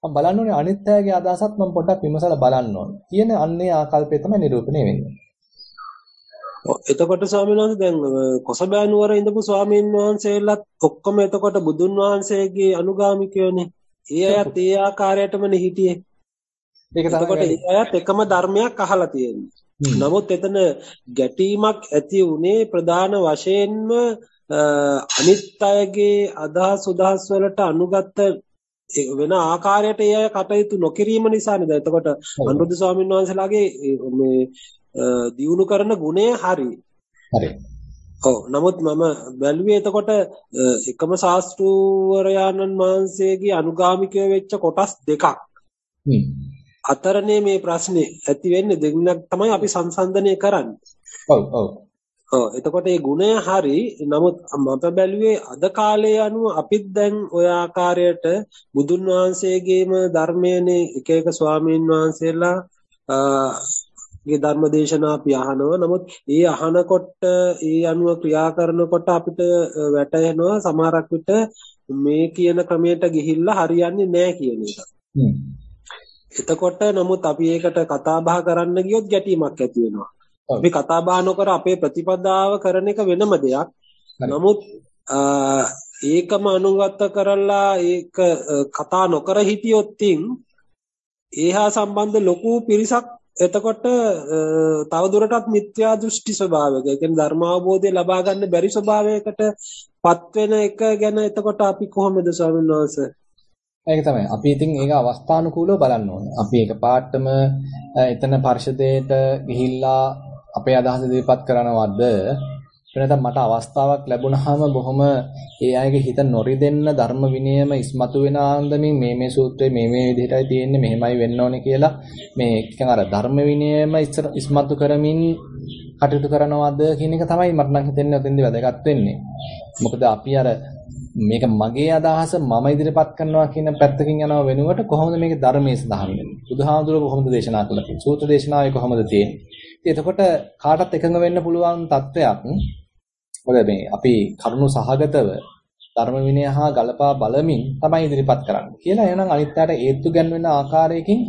මම බලන්න ඕනේ අනිත් අයගේ අදහසත් මම පොඩ්ඩක් විමසලා බලන්න ඕනේ. කියන අන්නේ ආකල්පය තමයි නිරූපණය වෙන්නේ. එතකොට ස්වාමීන් වහන්සේ දැන් කොසබෑ නුවර ඉඳපු ස්වාමීන් වහන්සේලාත් ඔක්කොම එතකොට බුදුන් වහන්සේගේ අනුගාමිකයෝනේ. ඒ අයත් ඒ ආකාරයටමනේ හිටියේ. ඒක තමයි. එතකොට ඒ අයත් එකම ධර්මයක් අහලා තියෙන්නේ. නමුත් එතන ගැටීමක් ඇති වුණේ ප්‍රධාන වශයෙන්ම අනිත් අයගේ අදහස් උදහස් වලට අනුගත වෙන ආකාරයට ඒ අය කටයුතු නොකිරීම නිසානේ. දැන් එතකොට අනුරුද්ධ ස්වාමීන් වහන්සේලාගේ මේ දියුණු කරන ගුණය හරි. හරි. ඔව් නමුත් මම බැලුවේ එතකොට එකම ශාස්ත්‍රූවරයාණන් වහන්සේගේ අනුගාමිකයෝ වෙච්ච කොටස් දෙකක්. අතරනේ මේ ප්‍රශ්නේ ඇති වෙන්නේ දෙන්නක් තමයි අපි සංසන්දනය කරන්නේ. ඔව් ඔව්. ඔව් එතකොට මේ ගුණය හරි නමුත් මම බැලුවේ අද කාලේ අනුව අපිත් දැන් ඔය ආකාරයට බුදුන් වහන්සේගේම ධර්මයේනේ එක එක ස්වාමීන් වහන්සේලා ගේ ධර්ම දේශනා අපි අහනවා නමුත් ඒ අහනකොට ඒ අනුව ක්‍රියා කරනකොට අපිට වැටහෙනවා සමහරක් විට මේ කියන ක්‍රමයට ගිහිල්ලා හරියන්නේ නැහැ කියන එක. එතකොට නමුත් අපි ඒකට කතා බහ කරන්න ගියොත් ගැටීමක් ඇති වෙනවා. අපි කතා බහ නොකර අපේ ප්‍රතිපදාව කරන එක වෙනම දෙයක්. නමුත් ඒකම අනුගත කරලා ඒක කතා නොකර හිටියොත් ඒහා සම්බන්ධ ලොකු පිරිසක් එතකොට තව දුරටත් මිත්‍යා දෘෂ්ටි ස්වභාවයක ඒ කියන්නේ ධර්ම අවබෝධය ලබා ගන්න බැරි ස්වභාවයකට පත් වෙන එක ගැන එතකොට අපි කොහොමද ස්වාමීන් වහන්සේ ඒක තමයි. අපි ඉතින් ඒක අවස්ථානුකූලව බලන්න ඕනේ. අපි ඒක පාටම එතන පරිශදයට ගිහිල්ලා අපේ අදහස ඉදිරිපත් කරනවද? එනතම් මට අවස්ථාවක් ලැබුණාම බොහොම ඒ අයගේ හිත නොරිදෙන්න ධර්ම විනයම ඉස්මතු වෙන ආන්දමින් මේ මේ සූත්‍රයේ මේ මේ විදිහටයි තියෙන්නේ මෙහෙමයි වෙන්න ඕනේ කියලා මේ නිකන් අර ධර්ම විනයම ඉස්මතු කරමින් කටයුතු කරනවද කියන එක තමයි මට නම් හිතෙන්නේ ඔතෙන්දී වැදගත් වෙන්නේ. මොකද අපි අර මේක මගේ අදහස මම ඉදිරිපත් කරනවා කියන පැත්තකින් යනව වෙනුවට කොහොමද මේක ධර්මයේ සඳහන් වෙන්නේ? බුදුහාමුදුරුවෝ කොහොමද දේශනා කළේ? සූත්‍ර දේශනාවේ කොහොමද තියෙන්නේ? ඉතින් එතකොට කාටත් එකඟ වෙන්න පුළුවන් තත්වයක් මොකද මේ අපි කරුණු සහගතව ධර්ම විනය හා ගලපා බලමින් තමයි ඉදිරිපත් කරන්නේ කියලා එහෙනම් අනිත් පැයට ඒත්තු ගැන්වෙන ආකාරයකින්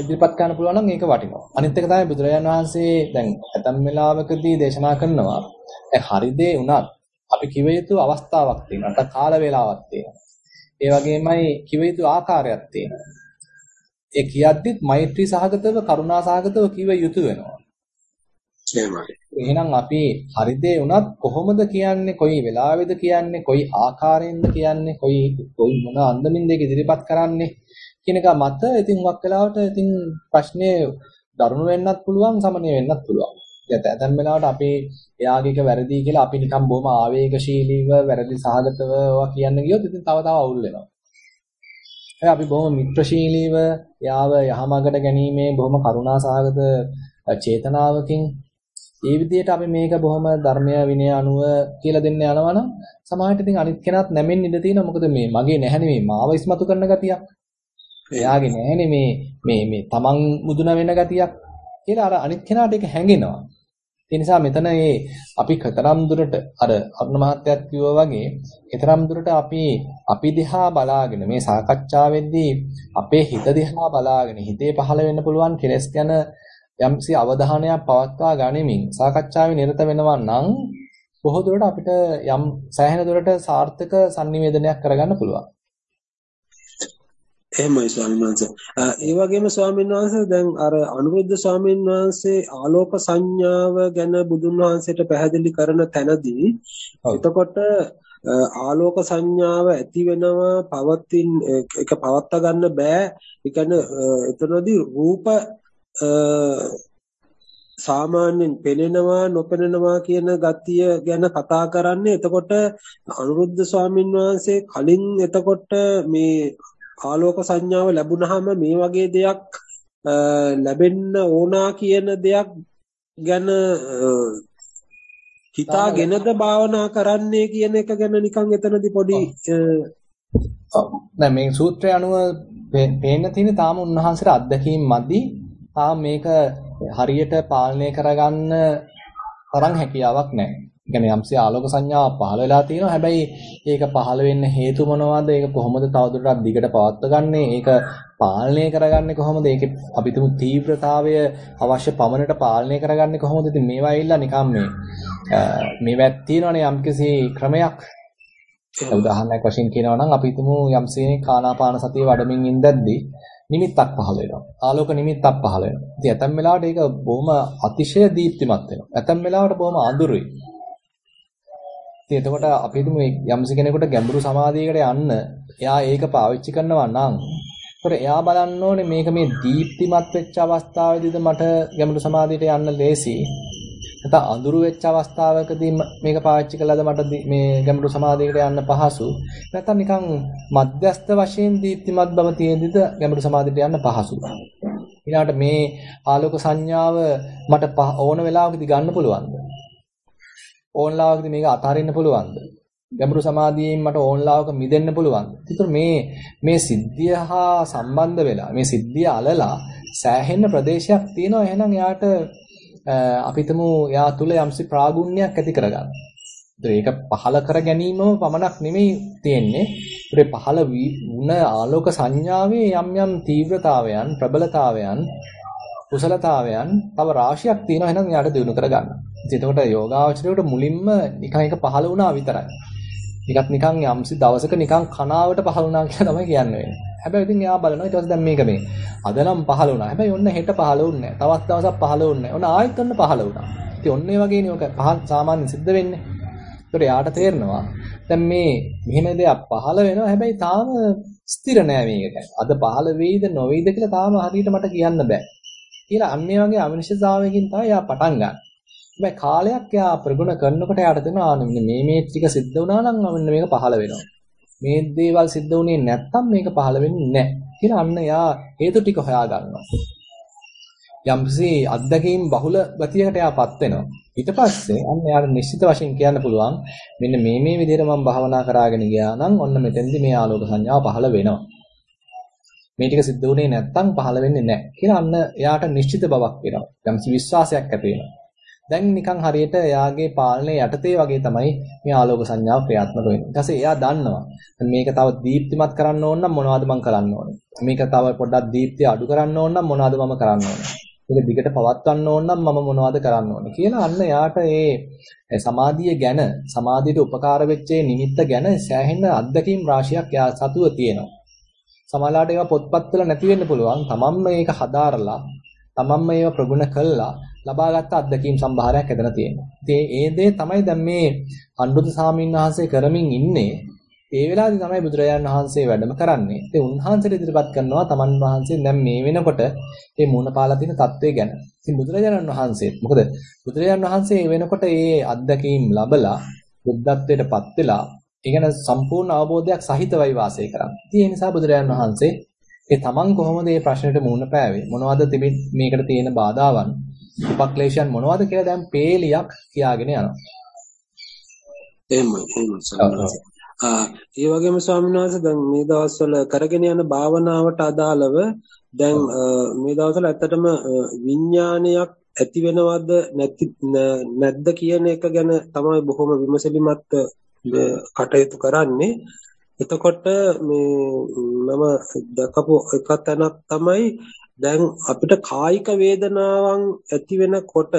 ඉදිරිපත් කරන්න පුළුවන් නම් ඒක වටිනවා. අනිත් එක තමයි බුදුරජාණන් වහන්සේ දැන් ඇතම් වෙලාවකදී දේශනා කරනවා දැන් හරි දේ උනත් අපි කිව යුතු අවස්ථාවක් තියෙනවා. නැත්නම් කාල වේලාවක් තියෙනවා. ඒ වගේමයි කිව යුතු ආකාරයක් තියෙනවා. ඒ කියද්දිත් මෛත්‍රී සහගතව කරුණා සහගතව කිව යුතු වෙනවා. එහෙනම් අපි හරි දේ උනත් කොහොමද කියන්නේ කොයි වෙලාවෙද කියන්නේ කොයි ආකාරයෙන්ද කියන්නේ කොයි කොයි මොන අන්දමින්ද ඒක ඉදිරිපත් කරන්නේ කියන එක මත ඉතින් වක් වෙලාවට ඉතින් ප්‍රශ්නේ දරුණු වෙන්නත් පුළුවන් සමනය වෙන්නත් පුළුවන්. ඇතැම් වෙලාවට අපි එයාගේක වැරදි කියලා අපි නිකන් බොහොම ආවේගශීලීව වැරදි සහගතව ඔවා කියන්න ගියොත් ඉතින් තව තව අවුල් වෙනවා. අපි බොහොම මිත්‍රශීලීව යාව යහමඟට ගැනීමේ බොහොම කරුණා සහගත චේතනාවකින් ඒ විදිහට අපි මේක බොහොම ධර්මය විනය අනුව කියලා දෙන්න යනවා නම් සමහරට ඉතින් අනිත් කෙනාත් නැමෙන්න ඉඩ තියෙනවා මොකද මේ මගේ නැහැ නෙමෙයි මාව ඉස්මතු කරන ගතියක්. එයාගේ නැහැනේ මේ මේ මේ තමන් මුදුන වෙන ගතියක්. කියලා අර අනිත් කෙනාට ඒක හැඟෙනවා. ඒ නිසා මෙතන මේ අපි කතරම් දුරට අර අරුණ මහත්තයත් කිව්වා වගේ කතරම් දුරට අපි අපි දිහා බලාගෙන මේ සාකච්ඡාවේදී අපේ හිත දිහා බලාගෙන හිතේ පහළ වෙන්න පුළුවන් කෙලස් ගැන යම්සි අවධානයක් පවත්වා ගනිමින් සාකච්ඡාවේ නිරත වෙනවා නම් බොහෝ දුරට අපිට යම් සෑහෙන දුරට සාර්ථක sannivedanayak කරගන්න පුළුවන්. එහෙමයි ස්වාමීන් වහන්සේ. ඒ වගේම ස්වාමීන් වහන්සේ දැන් අර අනුරුද්ධ ස්වාමීන් වහන්සේ ආලෝක සංඥාව ගැන බුදුන් වහන්සේට පැහැදිලි කරන තැනදී එතකොට ආලෝක සංඥාව ඇති වෙනවා පවතින එක පවත්වා ගන්න බෑ. ඒ කියන්නේ එතනදී රූප සාමාන්‍යයෙන් පෙනෙනවා නොපෙනෙනවා කියන ගතිය ගැන කතා කරන්නේ එතකොට අනුරුද්ධ ස්වාමීන් වහන්සේ කලින් එතකොට මේ ආලෝක සංඥාව ලැබුණාම මේ වගේ දෙයක් ලැබෙන්න ඕනා කියන දෙයක් ගැන හිතාගෙනද භාවනා කරන්නේ කියන එක ගැන නිකන් එතනදී පොඩි දැන් මේ සූත්‍රය අනුව පේන්න තියෙන තාම උන්වහන්සේට අත්දැකීම් මදි. තාම මේක හරියට පාලනය කරගන්න තරම් හැකියාවක් නැහැ. කියන්නේ යම්සේ ආලෝක සංඥාවක් පහළ වෙලා තියෙනවා. හැබැයි ඒක පහළ වෙන්න හේතු මොනවද? ඒක කොහොමද තවදුරටත් දිගට පවත්වගන්නේ? ඒක පාලනය කරගන්නේ කොහොමද? ඒකේ අපි තුමු තීව්‍රතාවය අවශ්‍ය පමණට පාලනය කරගන්නේ කොහොමද? ඉතින් මේවා ඇවිල්ලා නිකන් මේ මේවත් තියෙනවනේ යම්කිසි ක්‍රමයක්. උදාහරණයක් වශයෙන් කියනවා නම් අපි තුමු යම්සේ කානාපාන සතිය වඩමින් ඉඳද්දී නිමිත්තක් පහළ වෙනවා. ආලෝක නිමිත්තක් පහළ වෙනවා. ඉතින් ඇතැම් වෙලාවට ඒක බොහොම අතිශය දීප්තිමත් වෙනවා. ඇතැම් වෙලාවට බොහොම අඳුරුයි. ඉතින් එතකොට අපි හිතමු යම්සි කෙනෙකුට ගැඹුරු සමාධියකට යන්න එයා ඒක පාවිච්චි කරනවා නම් ඒතකොට එයා බලන්න ඕනේ මේක මේ දීප්තිමත් වෙච්ච අවස්ථාවේදීද මට ගැඹුරු සමාධියට යන්න ලේසි නැත්නම් අඳුරු වෙච්ච අවස්ථාවකදී මේක පාවිච්චි කළාද මට මේ ගැඹුරු සමාධියකට යන්න පහසු? නැත්නම් නිකන් මධ්‍යස්ත වශයෙන් දීප්තිමත් බව තියෙද්දිද ගැඹුරු සමාධියට යන්න පහසු? ඊළඟට මේ ආලෝක සංඥාව මට ඕන වෙලාවකදී ගන්න පුළුවන්ද? ඕන්ලාවකදී මේක අතහරින්න පුළුවන්ද? ගැඹුරු සමාධියෙන් මට ඕන්ලාවක මිදෙන්න පුළුවන්ද? ඒතර මේ මේ සිද්ධිය හා සම්බන්ධ වෙලා මේ සිද්ධිය අලලා සෑහෙන ප්‍රදේශයක් තියෙනවා එහෙනම් එයාට අපිටම එයා තුල යම්සි ප්‍රාගුණ්‍යයක් ඇති කරගන්න. ඒක පහල කර ගැනීමම පමණක් නෙමෙයි තියෙන්නේ. ඒ පහල වුණ ආලෝක සංඥාවේ යම් යම් තීව්‍රතාවයන්, ප්‍රබලතාවයන්, කුසලතාවයන් තව රාශියක් තියෙනවා එහෙනම් එයාට දිනු කරගන්න. ඉතින් එතකොට යෝගාවචරයට මුලින්ම නිකන් එක පහළ වුණා විතරයි. ටිකක් නිකන් යම්සි දවසක නිකන් කනාවට පහළ වුණා කියලා තමයි කියන්නේ. හැබැයි ඉතින් එයා බලනවා ඊට පස්සේ දැන් මේක මේ අද නම් පහළ වුණා. හැබැයි ඔන්න හෙට පහළ වුණේ නැහැ. තවත් දවසක් පහළ වුණේ නැහැ. ඔන්න ආයෙත් ඔන්න පහළ වුණා. ඉතින් ඔන්න ඒ වගේනේ ඔක පහල් සාමාන්‍යයෙන් සිද්ධ වෙන්නේ. ඒකට යාට තේරෙනවා දැන් මේ මෙහෙම දෙයක් පහළ වෙනවා. හැබැයි තාම ස්ථිර නෑ මේක. අද පහළ වෙයිද නොවේද කියලා තාම හරියට මට කියන්න බෑ. කියලා අන්න ඒ වගේ අමනිෂ්ඨතාවයකින් තමයි යා පටන් ගන්න. හැබැයි කාලයක් යා ප්‍රගුණ කරනකොට යාට දෙනවා මෙන්න මේ මේ ටික සිද්ධ වුණා නම් මෙන්න මේක පහළ වෙනවා. මේ දේවල් සිද්ධ වුණේ නැත්තම් මේක පහළ වෙන්නේ නැහැ. කියලා අන්න යා හේතු ටික හොයා ගන්නවා. යම්සි අත්දැකීම් බහුල ගතියකට යාපත් වෙනවා. ඊට පස්සේ අන්න යාට නිශ්චිත වශයෙන් කියන්න පුළුවන් මෙන්න මේ මේ විදිහට මම භාවනා කරාගෙන ගියා නම් ඔන්න මෙතෙන්දි මේ ආලෝක සංඥාව පහළ වෙනවා. මේ ටික සිද්ධ වුණේ නැත්තම් පහළ වෙන්නේ නැහැ කියලා අන්න එයාට නිශ්චිත බවක් වෙනවා. යම්සි විශ්වාසයක් ඇති වෙනවා. දැන් නිකන් හරියට එයාගේ පාලනය යටතේ වගේ තමයි මේ ආලෝක සංඥාව ක්‍රියාත්මක වෙන්නේ. ඊට පස්සේ එයා දන්නවා. මේක තව දීප්තිමත් කරන්න ඕන නම් මොනවද මම කරන්න ඕනේ? මේක තව පොඩ්ඩක් දීප්තිය අඩු කරන්න ඕන නම් මොනවද මම කරන්න ඕනේ? මේක දිගට පවත්වන්න ඕන නම් මම මොනවද කරන්න ඕනේ කියලා අන්න එයාට ඒ සමාධිය ගැන සමාධියට උපකාර වෙච්ච නිමිත්ත ගැන සෑහෙන අත්දැකීම් රාශියක් එයා සතුව තියෙනවා. සමහරවිට ඒවා පොත්පත්වල නැති වෙන්න පුළුවන්. තමන්ම මේක හදාරලා තමන්ම ඒවා ප්‍රගුණ කළා ලබාගත් අත්දැකීම් සම්භාරයක් එතන තියෙනවා. ඉතින් ඒ දේ තමයි දැන් මේ අනුරුද්ධ සාමීන් වහන්සේ කරමින් ඉන්නේ. ඒ වෙලාවේදී තමයි බුදුරජාණන් වහන්සේ වැඩම කරන්නේ. ඉතින් උන්වහන්සේට ඉදිරිපත් කරනවා තමන් වහන්සේ දැන් මේ වෙනකොට මේ මූණ පාලා තියෙන தત્ත්වය ගැන. ඉතින් බුදුරජාණන් වහන්සේත් මොකද බුදුරජාණන් වහන්සේ මේ වෙනකොට මේ අත්දැකීම් ලබලා බුද්ධත්වයටපත් වෙලා ඒ ගැන සම්පූර්ණ අවබෝධයක් සහිතවයි වාසය කරන්නේ. ඉතින් ඒ නිසා බුදුරජාණන් වහන්සේ ඒ තමන් කොහොමද මේ ප්‍රශ්නෙට මුහුණ පෑවේ? මොනවද මේකට තියෙන බාධාවන්? උපක්ලේශයන් මොනවද කියලා දැන් පේලියක් කියාගෙන යනවා. එහෙමයි එහෙමයි ඒ වගේම ස්වාමීන් වහන්සේ දැන් මේ දවස්වල කරගෙන යන භාවනාවට අදාළව දැන් මේ දවස්වල ඇත්තටම විඥානයක් ඇති වෙනවද නැති නැද්ද කියන එක ගැන තමයි බොහොම විමසලිමත් කටයුතු කරන්නේ. එතකොට මේ මම දැකපු එක තැනක් තමයි දැන් අපිට කායික වේදනාවන් ඇති වෙනකොට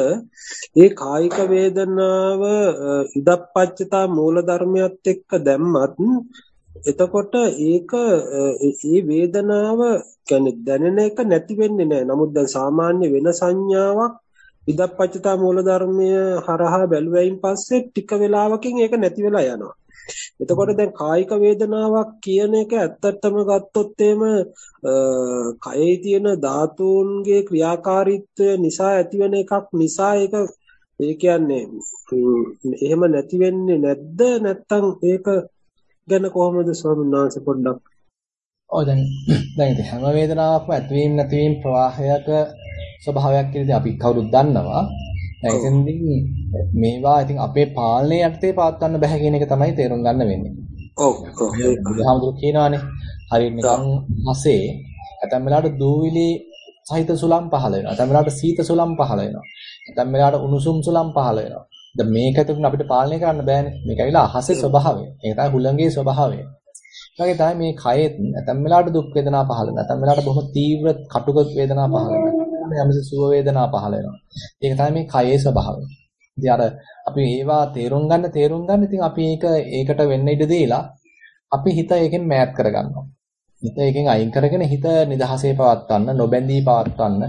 ඒ කායික වේදනාව ඉදප්පච්චතා මූල ධර්මයක් එක්ක දැම්මත් එතකොට ඒක ඒ වේදනාව කියන්නේ දැනෙන එක නැති වෙන්නේ නැහැ. නමුත් දැන් සාමාන්‍ය වෙන සංඥාවක් ඉදප්පච්චතා මූල ධර්මය හරහා බැලුවයින් පස්සේ ටික වෙලාවකින් ඒක නැති වෙලා යනවා. එතකොට දැන් කායික වේදනාවක් කියන එක ඇත්තටම ගත්තොත් එහෙම කයේ තියෙන ධාතුන්ගේ ක්‍රියාකාරීත්වය නිසා ඇතිවෙන එකක් නිසා ඒක ඒ කියන්නේ එහෙම නැති වෙන්නේ නැද්ද නැත්නම් ඒක ගැන කොහොමද ස්වාමීන් වහන්සේ පොඩ්ඩක් ඔව් දැන් දැන් ඉතින් හැම වේදනාවක්ම ඇතිවීම නැතිවීම ප්‍රවාහයක ස්වභාවයක් කියලා අපි කවුරුත් දන්නවා දැන් එතෙන්දී මේවා ඉතින් අපේ පාලනය යටතේ පවත්වන්න බෑ කියන එක තමයි තේරුම් ගන්න වෙන්නේ. ඔව් ඔව් බුදුහාමුදුරු කියනවානේ හරියට නිකන් හසේ ඇතැම් වෙලාවට දූවිලි සහිත සුළම් පහළ වෙනවා. ඇතැම් වෙලාවට සීත සුළම් පහළ වෙනවා. ඇතැම් වෙලාවට උණුසුම් සුළම් පහළ වෙනවා. දැන් මේක තුන අපිට පාලනය කරන්න බෑනේ. මේක ඇවිල්ලා අහසේ ස්වභාවය. ඒක තමයි හුළඟේ ස්වභාවය. ඒ තමයි මේ කයෙත් ඇතැම් වෙලාවට දුක් වේදනා පහළ වෙනවා. ඇතැම් වෙලාවට බොහොම තීව්‍ර කටුක වේදනා පහළ වෙනවා. යම්සි සුව වේදනා පහළ වෙනවා. ඒක තමයි මේ කයේ ස්වභාවය. ඉතින් අර අපි ඒවා තේරුම් ගන්න තේරුම් ගන්න ඉතින් අපි ඒක ඒකට වෙන්න ඉඩ දීලා අපි හිත ඒකෙන් මෑත් කරගන්නවා. හිත ඒකෙන් අයින් කරගෙන හිත නිදහසේ පවත්වන්න, නොබැඳී පවත්වන්න,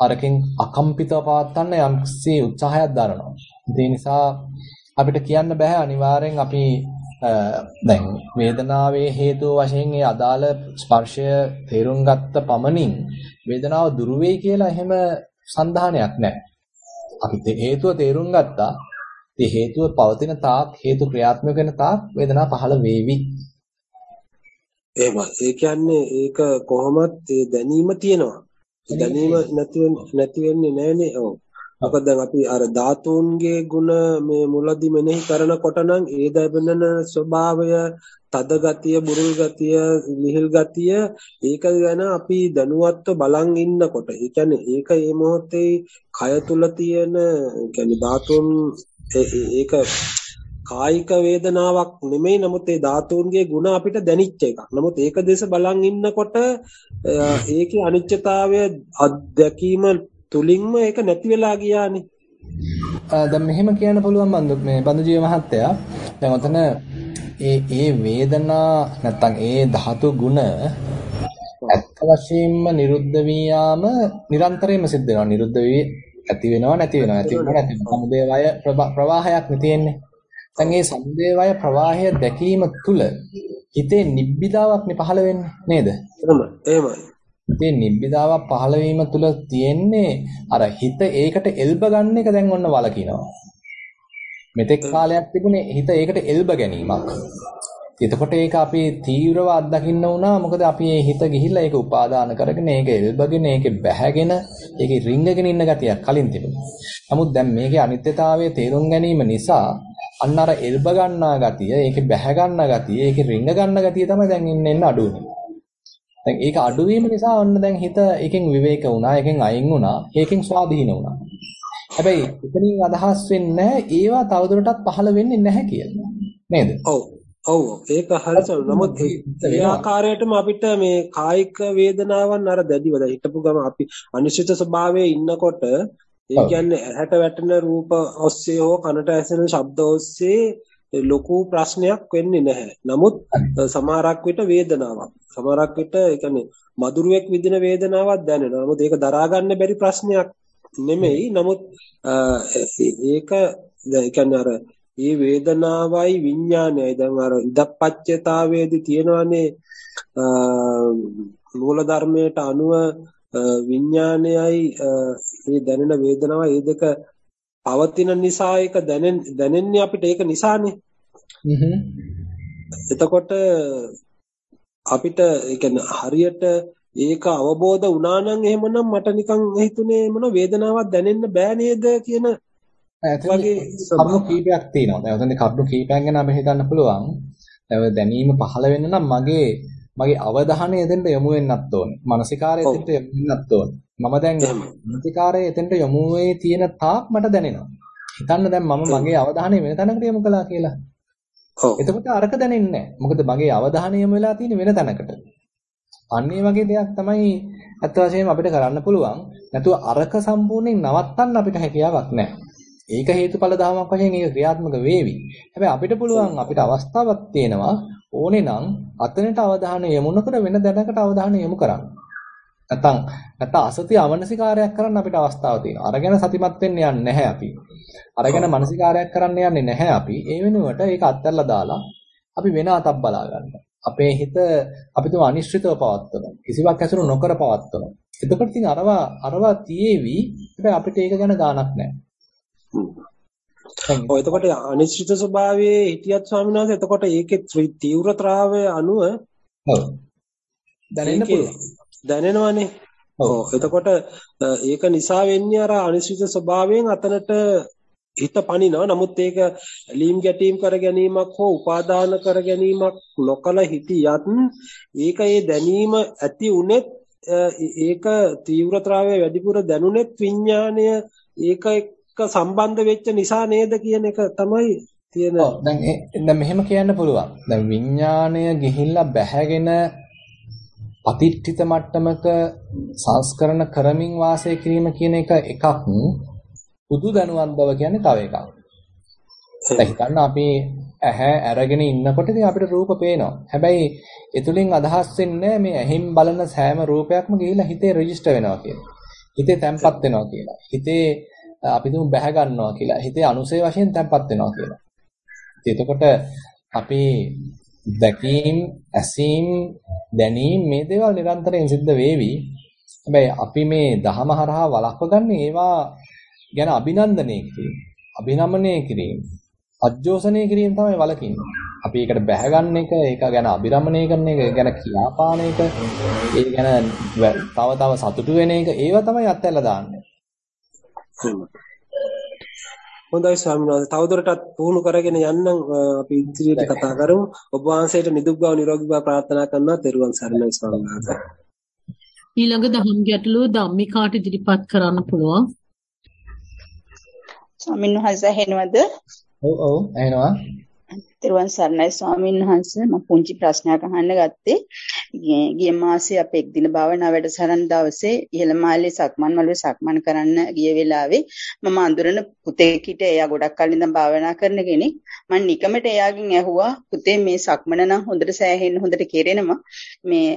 අරකින් අකම්පිතව පවත්වන්න යම්කිසි උත්සාහයක් දරනවා. ඒ නිසා අපිට කියන්න බෑ අනිවාර්යෙන් අපි දැන් වේදනාවේ හේතුව වශයෙන් ඒ අදාළ ස්පර්ශය තේරුම් ගත්ත පමණින් වේදනාව දුරු වෙයි කියලා එහෙම සන්ධානයක් නැහැ. අපි හේතුව තේරුම් ගත්තා. ඒ හේතුව පවතින තාක් හේතු ක්‍රියාත්මක වෙන තාක් වේදනාව පහළ වේවි. එහෙමයි. ඒ කියන්නේ ඒක කොහොමත් ඒ දැනීම තියෙනවා. දැනීම නැති නැති වෙන්නේ නැහනේ. ඔව්. මොකද දැන් අපි අර ධාතුන්ගේ ಗುಣ මේ මුලදි මෙනෙහි කරනකොට නම් ඒ දැවෙන ස්වභාවය තද ගතිය, බුරුල් ගතිය, මිහිල් ගතිය ඒක ගැන අපි දැනුවත්ව බලන් ඉන්නකොට, ඒ කියන්නේ ඒක මේ මොහොතේ කය තුල තියෙන කියන්නේ ධාතුන් ඒක කායික වේදනාවක් නෙමෙයි නමුත් ඒ ධාතුන්ගේ ಗುಣ අපිට දැනිච්ච එකක්. නමුත් ඒක දෙස බලන් ඉන්නකොට ඒකේ අනිත්‍යතාවය අත්දැකීම තුලින්ම ඒක නැති වෙලා ගියානේ. දැන් මෙහෙම කියන්න පුළුවන් බන්දු මේ බන්දු ජීව මහත්තයා. දැන් ඔතන ඒ ඒ වේදනා නැත්තම් ඒ ධාතු ගුණ ඇත්ත වශයෙන්ම නිරුද්ධ වී යාම නිරන්තරයෙන්ම සිද්ධ වෙනවා. නිරුද්ධ වී ඇති වෙනවා නැති වෙනවා. ඇති වෙනවා නැති වෙනවා. සමුදේ වය ප්‍රවාහයක් නේ තියෙන්නේ. දැන් මේ සමුදේ වය ප්‍රවාහය දැකීම තුල හිතේ නිබ්බිදාවක් නේ පහළ වෙන්නේ නේද? එහෙමයි. හිතේ නිබ්බිදාවක් පහළ වීම තුල තියෙන්නේ අර හිත ඒකට එල්බ ගන්න එක දැන් ඔන්න වලකිනවා. මෙතෙක් කාලයක් තිබුණේ හිත ඒකට එල්බ ගැනීමක්. එතකොට ඒක අපි තීව්‍රව අත්දකින්න වුණා. මොකද අපි මේ හිත ගිහිල්ලා ඒක උපාදාන කරගෙන ඒක එල්බගෙන ඒක බැහැගෙන ඒකේ රිංගගෙන ඉන්න ගතියක් කලින් තිබුණා. නමුත් දැන් මේකේ අනිත්‍යතාවය තේරුම් ගැනීම නිසා අන්න අර එල්බ ගන්නා ගතිය, ඒකේ බැහැ ගන්නා ගතිය, ඒකේ රිංග ගන්න ගතිය තමයි දැන් ඉන්න එන්න අඩු දැන් ඒක අඩුවීම නිසා ඔන්න දැන් හිත එකෙන් විවේක වුණා, එකෙන් අයින් වුණා, ඒකෙන් ස්වාධීන වුණා. හැබැයි එතනින් අදහස් වෙන්නේ ඒවා තවදුරටත් පහළ වෙන්නේ නැහැ කියලා. නේද? ඔව්. ඔව් ඒක හරියට නමුත් ඒ ආකාරයටම අපිට මේ කායික වේදනාවන් අර දැඩිව දැන් හිටපු ගම අපි අනිශ්චිත ස්වභාවයේ ඉන්නකොට ඒ කියන්නේ ඇහැට වැටෙන රූප ඔස්සේ හෝ කනට ඇසෙන ශබ්ද ඔස්සේ ලොකු ප්‍රශ්නයක් වෙන්නේ නැහැ. නමුත් සමහරක් විට වේදනාවක්. සමහරක් විට ඒ කියන්නේ මధుරයක් විඳින වේදනාවක් දැනෙනවා. නමුත් ඒක දරා ගන්න බැරි ප්‍රශ්නයක් නෙමෙයි. නමුත් ඒක දැන් කියන්නේ අර මේ වේදනාවයි විඥානයයි දැන් අර ඉදප්පච්චතාවයේදී තියෙනවානේ මූල ධර්මයට අනුව විඥානයයි මේ දැනෙන වේදනාවයි මේ දෙක පවතින නිසා ඒක දැනෙන්නේ අපිට ඒක නිසානේ. එතකොට අපිට ඒ කියන්නේ හරියට ඒක අවබෝධ වුණා නම් එහෙමනම් මට නිකන් හිතුනේ මොන වේදනාවක් දැනෙන්න බෑ නේද කියන වගේ කරුණු කීපයක් තියෙනවා. දැන් උතන කරුණු කීපයක් ගැන අපි හිතන්න පුළුවන්. දැනීම පහළ වෙන්න නම් මගේ මගේ අවධානය එතෙන්ට යොමු වෙන්නත් ඕනේ. මානසිකාරය එතෙන්ට යොමු වෙන්නත් ඕනේ. මම දැන් මානසිකාරය එතෙන්ට යොමු වෙයි තියෙන තාක් මට දැනෙනවා. හිතන්න දැන් මම මගේ අවධානය වෙන තැනකට යොමු කළා කියලා. ඔව්. එතකොට අරක දැනෙන්නේ නැහැ. මොකද මගේ අවධානය යොමු වෙලා තියෙන්නේ වෙන තැනකට. අන්න වගේ දෙයක් තමයි අත් වශයෙන්ම අපිට කරන්න පුළුවන්. නැතුව අරක සම්පූර්ණයෙන් නවත්තන්න අපිට හැකියාවක් නැහැ. ඒක හේතුඵල ධමයක් වශයෙන් ඒක ක්‍රියාත්මක වේවි. හැබැයි අපිට පුළුවන් අපිට අවස්ථාවක් තියෙනවා ඕනේ නම් අතනට අවධානය යොමු නොකර වෙන දැනකට අවධානය යොමු කරන්න. නැත්තම් නැත්තම් අසතිය අවනසිකාරයක් කරන්න අපිට අවස්ථාවක් තියෙනවා. අරගෙන සතිමත් වෙන්න යන්නේ නැහැ අපි. අරගෙන මානසිකාරයක් කරන්න යන්නේ නැහැ අපි. ඒ වෙනුවට ඒක අත්හැරලා දාලා අපි වෙන අතක් බලා ගන්නවා. අපේ හිත අපි තුම අනිශ්චිතව පවත්වනවා. කිසිවක් ඇසුරු නොකර පවත්වනවා. එතකොට ඉතින් අරවා අරවා තියේවි. හැබැයි අපිට ඒක ගැන ගාණක් නැහැ. ඔය එතකොට අනිශ්චිත ස්වභාවයේ හිටියත් ස්වාමීන් වහන්සේ එතකොට ඒකේ තීව්‍රතාවය අනුව ඔව්. දැනෙන්න පුළුවන්. දැනෙනවනේ. ඔව්. එතකොට ඒක නිසා වෙන්නේ අර අනිශ්චිත ස්වභාවයෙන් අතනට හිත පනිනවා. නමුත් ඒක ලීම් ගැටීම් කර ගැනීමක් හෝ උපාදාන කර ගැනීමක් නොකල හිටියත් ඒක ඒ දැනීම ඇති උනේත් ඒක තීව්‍රතාවය වැඩිපුර දැනුනේත් විඥාණය ඒක එක්ක සම්බන්ධ වෙච්ච නිසා නේද කියන එක තමයි තියෙන. ඔව් දැන් දැන් මෙහෙම කියන්න පුළුවන්. දැන් විඥාණය ගිහිල්ලා බැහැගෙන අතිත්‍ිත මට්ටමක සංස්කරණ කරමින් වාසය කිරීම කියන එක එකක් පුදු දැනුවත් බව කියන්නේ තව එකක්. දැන් හිතන්න අපි ඇහැ අරගෙන ඉන්නකොට ඉතින් අපිට රූප පේනවා. හැබැයි ඒ තුලින් අදහස් වෙන්නේ මේ ඇහින් බලන සෑම රූපයක්ම ගිහිල්ලා හිතේ රෙජිස්ටර් වෙනවා කියලා. හිතේ තැම්පත් වෙනවා කියලා. හිතේ අපි තුමු බැහැ ගන්නවා කියලා. හිතේ අනුසය වශයෙන් තැම්පත් වෙනවා කියලා. එතකොට අපි දැකීම්, ඇසීම්, දැනීම් මේ දේවල් නිරන්තරයෙන් සිද්ධ වේවි. හැබැයි අපි මේ දහම හරහා වළක්ව ගන්න ඒවා ගැන අභිනන්දනය කිරීම, අභිනමනය කිරීම, අජෝසනය කිරීම තමයි වලකින්නේ. අපි ඒකට බැහැ ගන්න එක, ඒක ගැන අභිරමණය කරන එක, ගැන කියාපාන එක, ඒ ගැන තව තව සතුටු වෙන එක, ඒවා තමයි අත්හැරලා දාන්නේ. හොඳයි ස්වාමීන් වහන්සේ. තවදුරටත් පුහුණු කරගෙන යන්නම් අපි ඉදිරියට කතා කරමු. ඔබ වහන්සේට නිදුක් බව නිරෝගී බව ප්‍රාර්ථනා කරනවා. තෙරුවන් සරණයි ස්වාමීන් වහන්සේ. ඊළඟ දහම් ගැටලුව ධම්මිකාට ඉදිරිපත් කරන්න පුළුවන්. ස්වාමීන් වහන්සේ හෙනවද ඔව් ඔව් ඇහෙනවා තිරුවන් සරණයි ස්වාමීන් වහන්සේ. මම පුංචි ප්‍රශ්නයක් අහන්න ගත්තේ. ගිය මාසේ අපේ එක්දින භාවනා වැඩසටහන දවසේ ඉහළ මාලේ සක්මන් මළුවේ සක්මන් කරන්න ගිය වෙලාවේ මම අඳුරන පුතෙක් හිට එයා ගොඩක් කලින් ඉඳන් භාවනා කරන කෙනෙක්. මම නිකමට එයාගෙන් ඇහුවා පුතේ මේ සක්මන නම් හොඳට සෑහෙන්න හොඳට කෙරෙනවා. මේ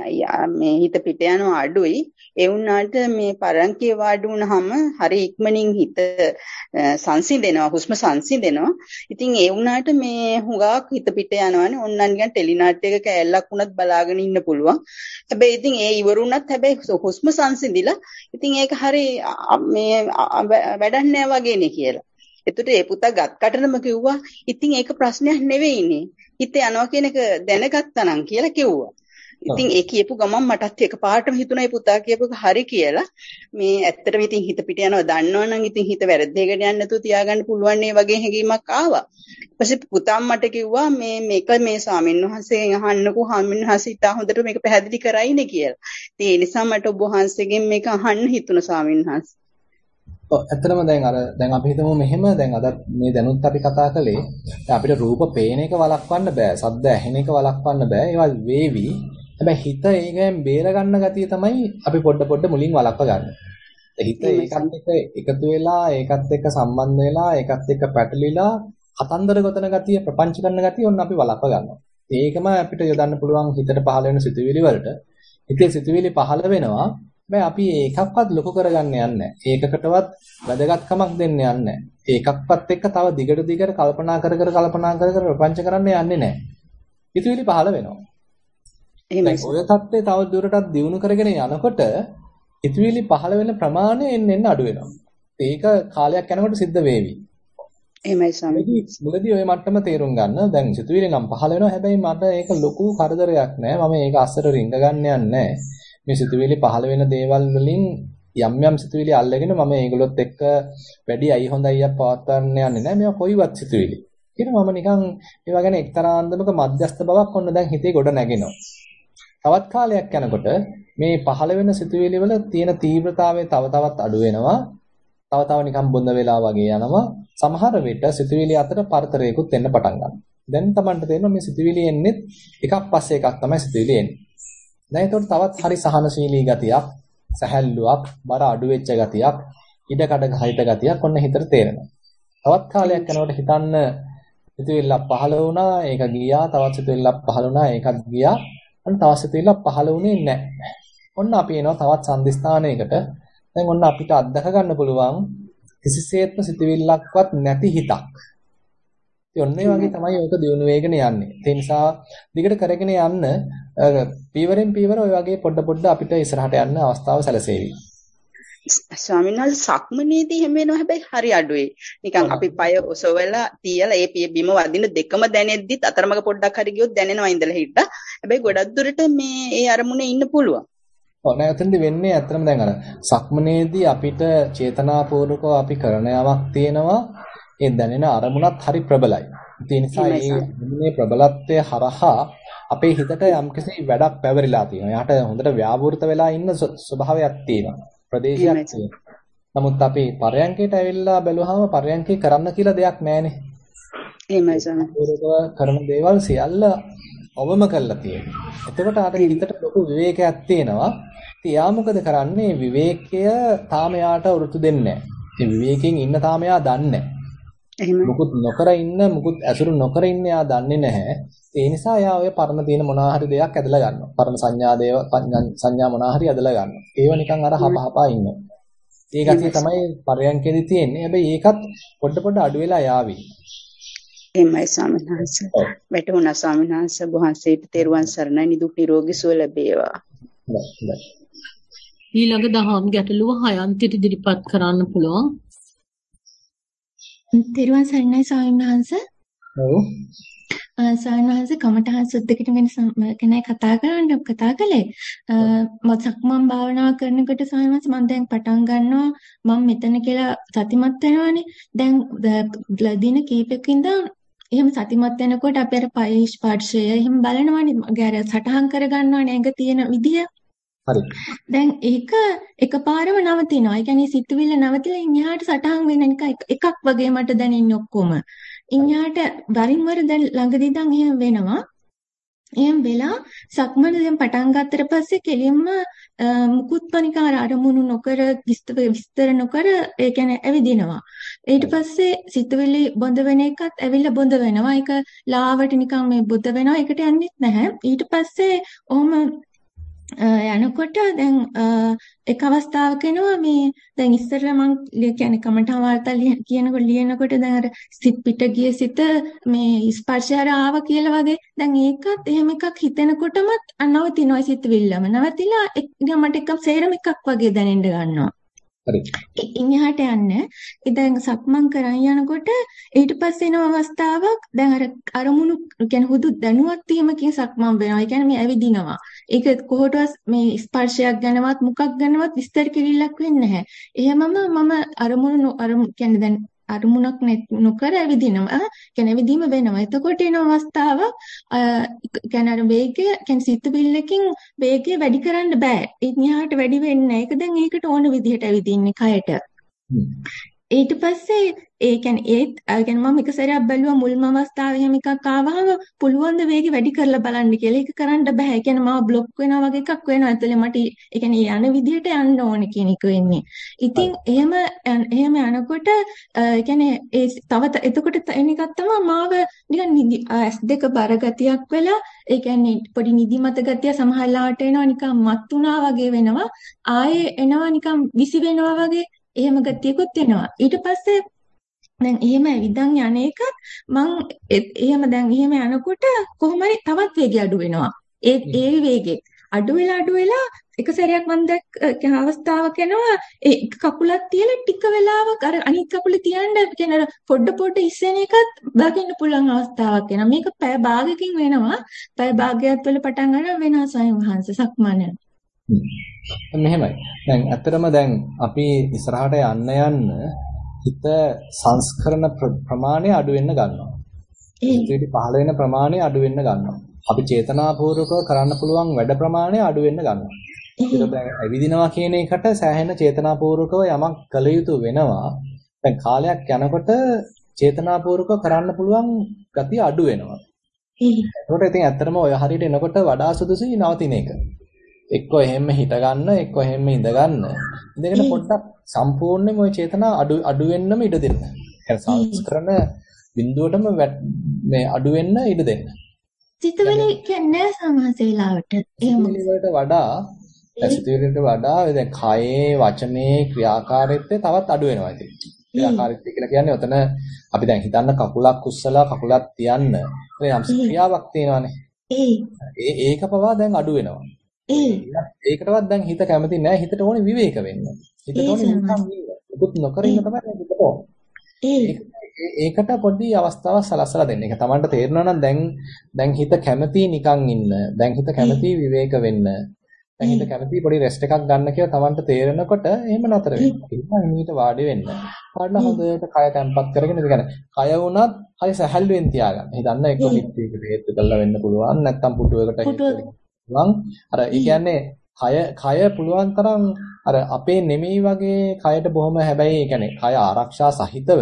මේ හිත පිට යනවා අඩුයි. ඒ වුණාට මේ පරංකිය වාඩි වුණාම හරි ඉක්මනින් හිත සංසිඳෙනවා හුස්ම සංසිඳෙනවා. ඉතින් ඒ වුණාට මේ හුඟක් හිත පිට යනවානේ. ඕන්නන් නිකන් ටෙලිනාට් එක කෑල්ලක් වුණත් බලාගෙන ඉන්න පුළුවන්. හැබැයි ඉතින් ඒ ඉවරුණත් හැබැයි හුස්ම සංසිඳිලා ඉතින් ඒක හරි මේ වැඩක් නෑ වගේනේ කියලා. එතකොට ඒ පුතා ගත්කටනම කිව්වා ඉතින් ඒක ප්‍රශ්නයක් නෙවෙයිනේ. හිත යනවා කියන එක දැනගත්තා නම් කියලා කිව්වා. ඉතින් ඒ කියපු ගමන් මටත් එකපාරටම හිතුණා ඒ පුතා කියපු හරි කියලා. මේ ඇත්තටම ඉතින් හිත පිට යනවා දන්නවනම් ඉතින් හිත වැරද්දේකට යන්නේ නැතුව තියාගන්න පුළුවන් නේ වගේ හැඟීමක් ආවා. ඊපස්සේ පුතාම මට කිව්වා මේ මේක මේ ස්වාමීන් වහන්සේගෙන් අහන්නකෝ ස්වාමීන් වහන්සේ ඉතා හොඳට මේක පැහැදිලි කරයිනේ කියලා. ඉතින් ඒ නිසා මට ඔබ වහන්සේගෙන් මේක අහන්න හිතුණා ස්වාමීන් වහන්සේ. ඔව් ඇත්තටම දැන් අර දැන් අපි හිතමු මෙහෙම දැන් අද මේ දැනුත් අපි කතා කළේ අපිට රූප පේන එක වළක්වන්න බෑ. සද්ද ඇහෙන එක වළක්වන්න බෑ. ඒවා වේවි. හැබැයි හිත ඒකෙන් බේර ගන්න ගතිය තමයි අපි පොඩ පොඩ මුලින් වළක්ව ගන්න. හිත ඒකත් එක්ක එකතු වෙලා ඒකත් එක්ක සම්බන්ධ වෙලා ඒකත් එක්ක පැටලිලා කතන්දර ගොතන ගතිය ප්‍රපංච කරන ගතිය ඔන්න අපි වළක්ව ගන්නවා. ඒකම අපිට යොදන්න පුළුවන් හිතට පහළ වෙන සිතුවිලි වලට. හිතේ සිතුවිලි පහළ වෙනවා. හැබැයි අපි ඒකක්වත් ලොකු කරගන්න යන්නේ ඒකකටවත් වැදගත්කමක් දෙන්න යන්නේ ඒකක්වත් එක්ක තව දිගට දිගට කල්පනා කර කර කල්පනා කර කර ප්‍රපංච කරන්න යන්නේ නැහැ. හිතුවිලි පහළ වෙනවා. එහෙමයි. ඔය தත්ත්වය තව දුරටත් දියුණු කරගෙන යනකොට හිතවිලි පහළ වෙන ප්‍රමාණය එන්න එන්න අඩු වෙනවා. ඒක කාලයක් යනකොට සිද්ධ වෙවි. එහෙමයි ස්වාමී. මුලදී ඔය මට්ටම තේරුම් ගන්න. දැන් සිතුවිලි නම් පහළ වෙනවා. හැබැයි මට ඒක ලොකු කරදරයක් නෑ. මම ඒක අස්සට රිංග ගන්න යන්නේ මේ සිතුවිලි පහළ වෙන දේවල් වලින් යම් යම් සිතුවිලි අල්ලගෙන මම ඒගොල්ලොත් එක්ක වැඩි අය හොඳයි අය පවත්වන්න යන්නේ නෑ. මේවා කොයිවත් සිතුවිලි. කියන මම නිකන් ඒවා ගැන එක්තරා අන්දමක මධ්‍යස්ත බවක් ඔන්න දැන් හිතේ ගොඩ නැගෙනවා. තවත් කාලයක් යනකොට මේ පහළ වෙන සිතුවිලි වල තියෙන තීව්‍රතාවය තව තවත් අඩු වෙනවා. තව තව නිකන් බොඳ වෙලා වගේ යනවා. සමහර විට සිතුවිලි අතර පරතරයකුත් එන්න පටන් ගන්නවා. දැන් Tamanට තේරෙනවා මේ සිතුවිලි එන්නේ එකක් පස්සේ එකක් තමයි සිතුවිලි එන්නේ. දැන් ඒතකොට තවත් හරි සහනශීලී ගතියක්, සැහැල්ලුවක්, බර අඩු වෙච්ච ගතියක්, ඉඩකඩ ගහිත ගතියක් ඔන්න හිතට තේරෙනවා. තවත් කාලයක් යනකොට හිතන්න සිතුවිල්ලක් පහළ වුණා, ඒක ගියා, තවත් සිතුවිල්ලක් පහළ වුණා, ඒකත් ගියා. අන්න තවත් සිතුවිල්ලක් පහළ වුණේ නැහැ. ඔන්න අපි එනවා තවත් සම්දිස්ථානයකට. දැන් ඔන්න අපිට අත්දක ගන්න පුළුවන් කිසිසේත්ම සිතුවිල්ලක්වත් නැති හිතක්. ඉතින් ඔන්න ඒ වගේ තමයි ඔක දියුණු වෙගෙන යන්නේ. ඒ නිසා දිගට කරගෙන යන්න පීවරෙන් පීවර ඔය වගේ පොඩ පොඩ අපිට ඉස්සරහට යන්න අවස්ථාව සැලසෙවි. ස්වාමීන් වහන්සේ සක්මනේදී හැම වෙනවා හැබැයි හරි අඩුවේ. නිකන් අපි පය ඔසවලා තියලා ඒ පිය බිම වදින දෙකම දැනෙද්දිත් අතරමඟ පොඩ්ඩක් හරි ගියොත් දැනෙනවා ඉඳලා හිටා. හැබැයි ගොඩක් දුරට මේ ඒ අරමුණේ ඉන්න පුළුවන්. ඔව් නෑ එතනදි වෙන්නේ ඇත්තටම දැන් අර සක්මනේදී අපිට චේතනාපූර්වකව අපි කරන යමක් තියෙනවා ඒ දැනෙන අරමුණත් හරි ප්‍රබලයි. ඒ නිසා මේ ප්‍රබලත්වය හරහා අපේ හිතට යම්කිසි වැඩක් පැවරිලා තියෙනවා. එයාට හොඳට ව්‍යාවෘත වෙලා ඉන්න ස්වභාවයක් තියෙනවා. ප්‍රදේශයක් තියෙනවා. නමුත් අපි පරයන්කේට ඇවිල්ලා බැලුවාම පරයන්කේ කරන්න කියලා දෙයක් නැහැනේ. එහෙමයි සමහර. කරන දේවල් සියල්ල ඔබම කරලා තියෙනවා. එතකොට අර හිතට ලොකු විවේකයක් තියෙනවා. ඉතින් යා මොකද කරන්නේ විවේකය තාම යාට වෘතු දෙන්නේ නැහැ. ඉතින් විවේකයෙන් ඉන්න තාම යා දන්නේ නැහැ. මුකුත් නොකර ඉන්න මුකුත් ඇසුරු නොකර ඉන්න යා දන්නේ නැහැ. ඒ නිසා යා ඔය පරණ තියෙන මොනවා හරි දෙයක් ඇදලා ගන්නවා. පරණ සංඥා දේව සංඥා මොනවා හරි ඇදලා ගන්නවා. ඒව නිකන් අර හපහපා ඉන්නවා. ඒ ගැතිය තමයි පරයන්කේදී තියෙන්නේ. හැබැයි ඒකත් පොඩ පොඩ අඩු වෙලා යාවි. එහෙමයි ස්වාමීන් වහන්සේ. වැටුණා ස්වාමීන් වහන්සේ වහන්සේට තෙරුවන් සරණයි නිදුක් නිරෝගී සුව ලැබේවා. ඊළඟ දහම් ගැටලුව හයන්තිට ඉදිරිපත් කරන්න පුළුවන්. තෙරුවන් සරණයි ස්වාමීන් වහන්සේ. ඔව්. ස්වාමීන් වහන්සේ කමඨහන් සුද්ධකට වෙන කෙනෙක් කතා කරන්න කතා කළේ. මම සක්මන් භාවනා කරනකොට ස්වාමීන් වහන්සේ මම දැන් පටන් ගන්නවා මම මෙතන කියලා සතිමත් වෙනවානේ. දැන් දින කීපකින් එහෙම සතිමත් වෙනකොට අපේ අර පය ස්පර්ශය එහෙම බලනවනේ මගේ අර සටහන් කරගන්නවනේ ඇඟ තියෙන විදිය. හරි. දැන් ඒක එකපාරම නවතිනවා. ඒ කියන්නේ සිතුවිල්ල නවතිලා ඉන්හාට සටහන් වෙන එකක් වගේ මට දැනෙන්නේ ඔක්කොම. ඉන්හාට වරින් වර දැන් ළඟදී දැන් එහෙම වෙනවා. එහෙම වෙලා සක්මන දැන් පටන් ගත්තට පස්සේ කෙලින්ම මුකුත් පනිකාර අරමුණු නොකර විස්තර නොකර ඒ කියන්නේ ඇවිදිනවා ඊට පස්සේ සිතුවිලි බොඳ වෙන එකත් ඇවිල්ලා බොඳ වෙනවා ඒක ලාවට නිකන් මේ බුද්ධ වෙනවා ඒකට යන්නෙත් නැහැ ඊට පස්සේ ඔහොම යනකොට දැන් එක් අවස්ථාවක එනවා මේ දැන් ඉස්සරලා මං කියන්නේ කමඨා වාර්තා කියනකොට ලියනකොට දැන් අර සිත් පිට ගිය සිත මේ ස්පර්ශයර ආවා කියලා වගේ දැන් ඒකත් එහෙම එකක් හිතෙනකොටම නවතිනවා සිතවිල්ලම නවතිලා මට එකක් සේරම එකක් වගේ දැනෙන්න ගන්නවා හරි. ඉන්හාට යන්න. ඉතින් සක්මන් කරන් යනකොට ඊට පස්සේ එන අවස්ථාවක් දැන් අර අරමුණු කියන්නේ හුදු දැනුවත් වීමකින් සක්මන් වෙනවා. ඒ කියන්නේ මේ ඇවිදිනවා. ඒක කොහොටවත් මේ ස්පර්ශයක් ගැනවත් මොකක් ගැනවත් විස්තර කිරිල්ලක් වෙන්නේ නැහැ. එහෙමම මම අරමුණු අරමුණු කියන්නේ දැන් අරමුණක් නොකර ඇවිදිනවා. කියන්නේ ඇවිදීම වෙනවා. එතකොට එන අවස්ථාවක් කියන්නේ අර වේගය කියන්නේ සිතුවිල්ලකින් වේගය වැඩි කරන්න බෑ. ඉන්හිහාට වැඩි වෙන්නේ නැහැ. ඒක දැන් ඒකට ඕන විදිහට ඇවිදින්නේ කයට. ඊට පස්සේ ඒ කියන්නේ ඒත් කියන්නේ මම එක සැරයක් බැලුවා මුල්ම අවස්ථාවේ එහෙම එකක් ආවහම පුළුවන් ද වේගෙ වැඩි කරලා බලන්න කියලා. ඒක කරන්න බෑ. ඒ කියන්නේ මම બ્લોක් වෙනවා වගේ එකක් වෙනවා. ඇතුලේ මට ඒ කියන්නේ යන විදිහට යන්න ඕනේ කියන එක වෙන්නේ. ඉතින් එහෙම එහෙම යනකොට ඒ කියන්නේ ඒ තව එතකොට එන එකක් තමයි මාව නිකන් නිදි S2 බර ගතියක් වෙලා ඒ කියන්නේ පොඩි නිදිමත ගතිය සමහරලාට එනවා නිකන් මත් වුණා වගේ වෙනවා. ආයේ එනවා නිකන් විසි වෙනවා වගේ එහෙම ගතියකුත් එනවා. ඊට පස්සේ දැන් එහෙම ඇවිදන් යන එකත් මං එහෙම දැන් එහෙම යනකොට කොහොම හරි තවත් වේගය අඩු වෙනවා. ඒ ඒ වේගෙත් අඩු වෙලා අඩු වෙලා එක සැරයක් මම දැක් අවස්ථාවක් එනවා ඒ කකුලක් තියලා ටික වෙලාවක් අර අනිත් කකුලේ තියන්න කියන අර පොඩ පොඩ ඉස්සෙන එකත් දකින්න පුළුවන් අවස්ථාවක් එනවා. මේක පැය භාගයකින් වෙනවා. පැය භාගයක් වල පටන් ගන්න වෙනවා ස්වයං වහන්සේ සක්මන. මෙහෙමයි. දැන් ඇත්තටම දැන් අපි ඉස්සරහට යන්න යන්න හිත සංස්කරණ ප්‍රමාණය අඩු වෙන්න ගන්නවා. සිතුවිලි පහළ වෙන ප්‍රමාණය අඩු වෙන්න ගන්නවා. අපි චේතනාපූර්වකව කරන්න පුළුවන් වැඩ ප්‍රමාණය අඩු වෙන්න ගන්නවා. ඒක දැන් ඇවිදිනවා කියන එකට සෑහෙන චේතනාපූර්වකව යමක් කළ යුතු වෙනවා. දැන් කාලයක් යනකොට චේතනාපූර්වකව කරන්න පුළුවන් ගතිය අඩු වෙනවා. ඒකට ඉතින් ඇත්තටම ඔය හරියට එනකොට වඩා සුදුසුයි නවතින එක. එක්ක එහෙම හිට ගන්න, එක්ක එහෙම ඉඳ ගන්න. ඉඳගෙන පොඩ්ඩක් සම්පූර්ණයෙන්ම ওই චේතනා අඩු අඩු වෙන්නම ඉඩ දෙන්න. يعني සංස්කරණ බිඳුවටම මේ අඩු වෙන්න ඉඩ දෙන්න. සිතුවිලි කියන්නේ සමාස වේලාවට එහෙම වලට වඩා සිතුවිලිට වඩා දැන් කයේ වචනේ ක්‍රියාකාරීත්වය තවත් අඩු වෙනවා ඉතින්. ක්‍රියාකාරීත්වය කියලා කියන්නේ ඔතන අපි දැන් හිතන්න කකුලක් උස්සලා කකුලක් තියන්න. ඒ යම් ක්‍රියාවක් තියෙනවානේ. ඒ ඒක පවා දැන් අඩු වෙනවා. ඒකටවත් දැන් හිත කැමති නැහැ. හිතට ඕනේ විවේක වෙන්න. හිතට ඕනේ නිකන් ඉන්න. නොකර ඉන්න තමයි හිතට ඕනේ. ඒකට පොඩි අවස්ථාවක් සලස්සලා දෙන්න. ඒක Tamanට තේරෙනවා නම් දැන් දැන් හිත කැමති නිකන් ඉන්න. දැන් හිත කැමති විවේක වෙන්න. දැන් හිත කැමති පොඩි රෙස්ට් එකක් ගන්න කියලා Tamanට තේරෙනකොට එහෙම නතර වෙන්න. මීට වාඩි වෙන්න. පාඩලා හොඳට කය තැම්පත් කරගෙන ඉඳගෙන. කය වුණත් හරි සැහැල්ලුවෙන් තියාගන්න. හිතන්න එක්ක පිටියකට හේතු කරලා වෙන්න පුළුවන්. නැත්තම් පුටුවකට හේතු පුළුවන්. අර ඒ කියන්නේ කය කය පුළුවන් තරම් අර අපේ නෙමෙයි වගේ කයට බොහොම හැබැයි ඒ කියන්නේ කය ආරක්ෂා සහිතව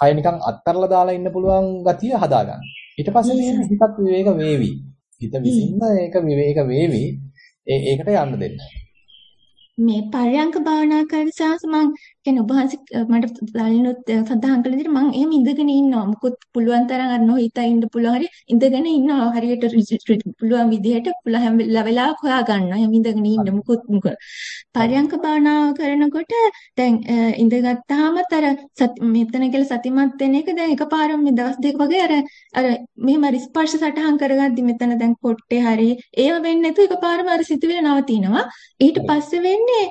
කය නිකන් අත්තරලා දාලා ඉන්න පුළුවන් ගතිය හදාගන්න. ඊට පස්සේ හිතත් විවේක වේවි. හිත විසින්න ඒක විවේක වේවි. ඒකට යන්න දෙන්න. මේ පරයන්ක භාවනා කරන සාස මම කියන්නේ ඔබ වහන්සේ මට ළලිනුත් සඳහන් කළ විදිහට මම එහෙම ඉඳගෙන ඉන්නවා. මොකොත් පුළුවන් තරම් අර නොහිතා ඉන්න පුළුවන් හරි ඉඳගෙන ඉන්නවා. හරියට පුළුවන් විදිහට පුළුවන් වෙලාවක හොයා ගන්නවා. එහෙම ඉඳගෙන ඉන්න මොකොත් මොකද. පරයන්ක භාවනාව කරනකොට දැන් ඉඳගත්තාම අර මෙතන කියලා සතිමත් වෙන එක දැන් එකපාරම මේ දවස් දෙක වගේ අර අර මෙහෙම ස්පර්ශ සටහන් කරගද්දි මෙතන දැන් කොට්ටේ හරි ඒව වෙන්නේ නැතුව එකපාරම අර සිතුවිලි නවතිනවා. ඊට පස්සේ වෙන්නේ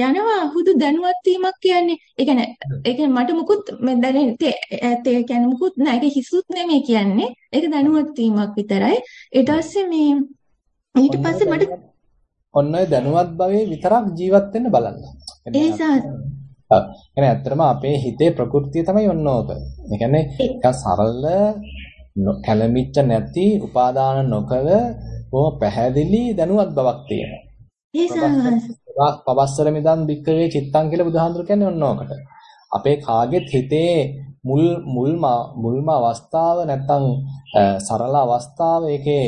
යනවා හුදු දැනුවත් වීමක් කියන්නේ. ඒ කියන්නේ ඒ කියන්නේ මට මුකුත් මේ දැනෙන්නේ ඒ කියන්නේ මුකුත් නෑ. ඒක හිසුත් නෙමෙයි කියන්නේ. ඒක දැනුවත් වීමක් විතරයි. ඊට පස්සේ මේ ඊට පස්සේ මට ඔන්න ඔය දැනුවත් භවයේ විතරක් ජීවත් වෙන්න බලන්න. ඒ ඇත්තටම අපේ හිතේ ප්‍රകൃතිය තමයි ඔන්න ඕක. ඒ කියන්නේ නිකන් සරල කැළමිච්ච නැති උපාදාන නොකල බොහොම පැහැදිලි දැනුවත් බවක් තියෙනවා. ඒ සාහස. පවස්සර මිදන් වික්‍රේ චිත්තං කියලා බුදුහාඳුර කියන්නේ ඔන්න ඕකට. අපේ කාගෙත් හිතේ මුල් මුල්ම මුල්ම අවස්ථාව නැත්තම් සරල අවස්ථාව ඒකේ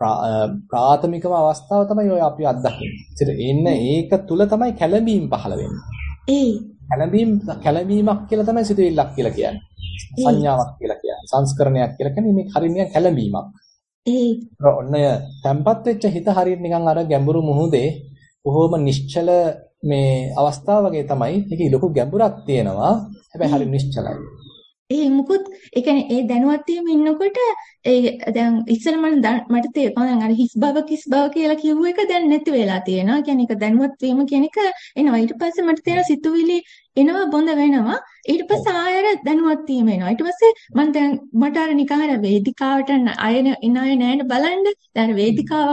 ප්‍රාථමිකම අවස්ථාව තමයි ඔය අපි අත්දකින්නේ. ඉතින් ඒක තුල තමයි කැළඹීම් පහළ වෙන්නේ. ඒ කැළඹීම් කැළඹීමක් කියලා තමයි සිතුවිල්ලක් කියලා කියන්නේ. සංඥාවක් කියලා කියන්නේ. සංස්කරණයක් කියලා කියන්නේ මේ හරිනිය කැළඹීමක්. ඒ ඔන්න තැම්පත් වෙච්ච හිත හරියට නිකන් අර ගැඹුරු මුහුදේ බොහොම නිශ්චල මේ අවස්ථාව වගේ තමයි. ඒකේ ලොකු ගැඹුරක් තියෙනවා. හැබැයි හරි නිශ්චලයි. ඒ මුකුත් ඒ කියන්නේ ඒ දැනුවත් වීම ඉන්නකොට ඒ දැන් ඉස්සර මම මට තේරෙනවා දැන් අර හිස් බව කිස් බව කියලා කිව්ව එක දැන් නැති වෙලා තියෙනවා. කියන්නේ ඒක දැනුවත් වීම කියන එක එනවා. ඊට පස්සේ මට තේරෙනවා සිතුවිලි එනවා බොඳ වෙනවා. ඊට පස්සේ ආයෙර දැනුවත් වීම එනවා. ඊට පස්සේ මම දැන් මට අර නිකන් අර වේදිකාවට අයන ඉන අය නෑන බලන්න. දැන් වේදිකාව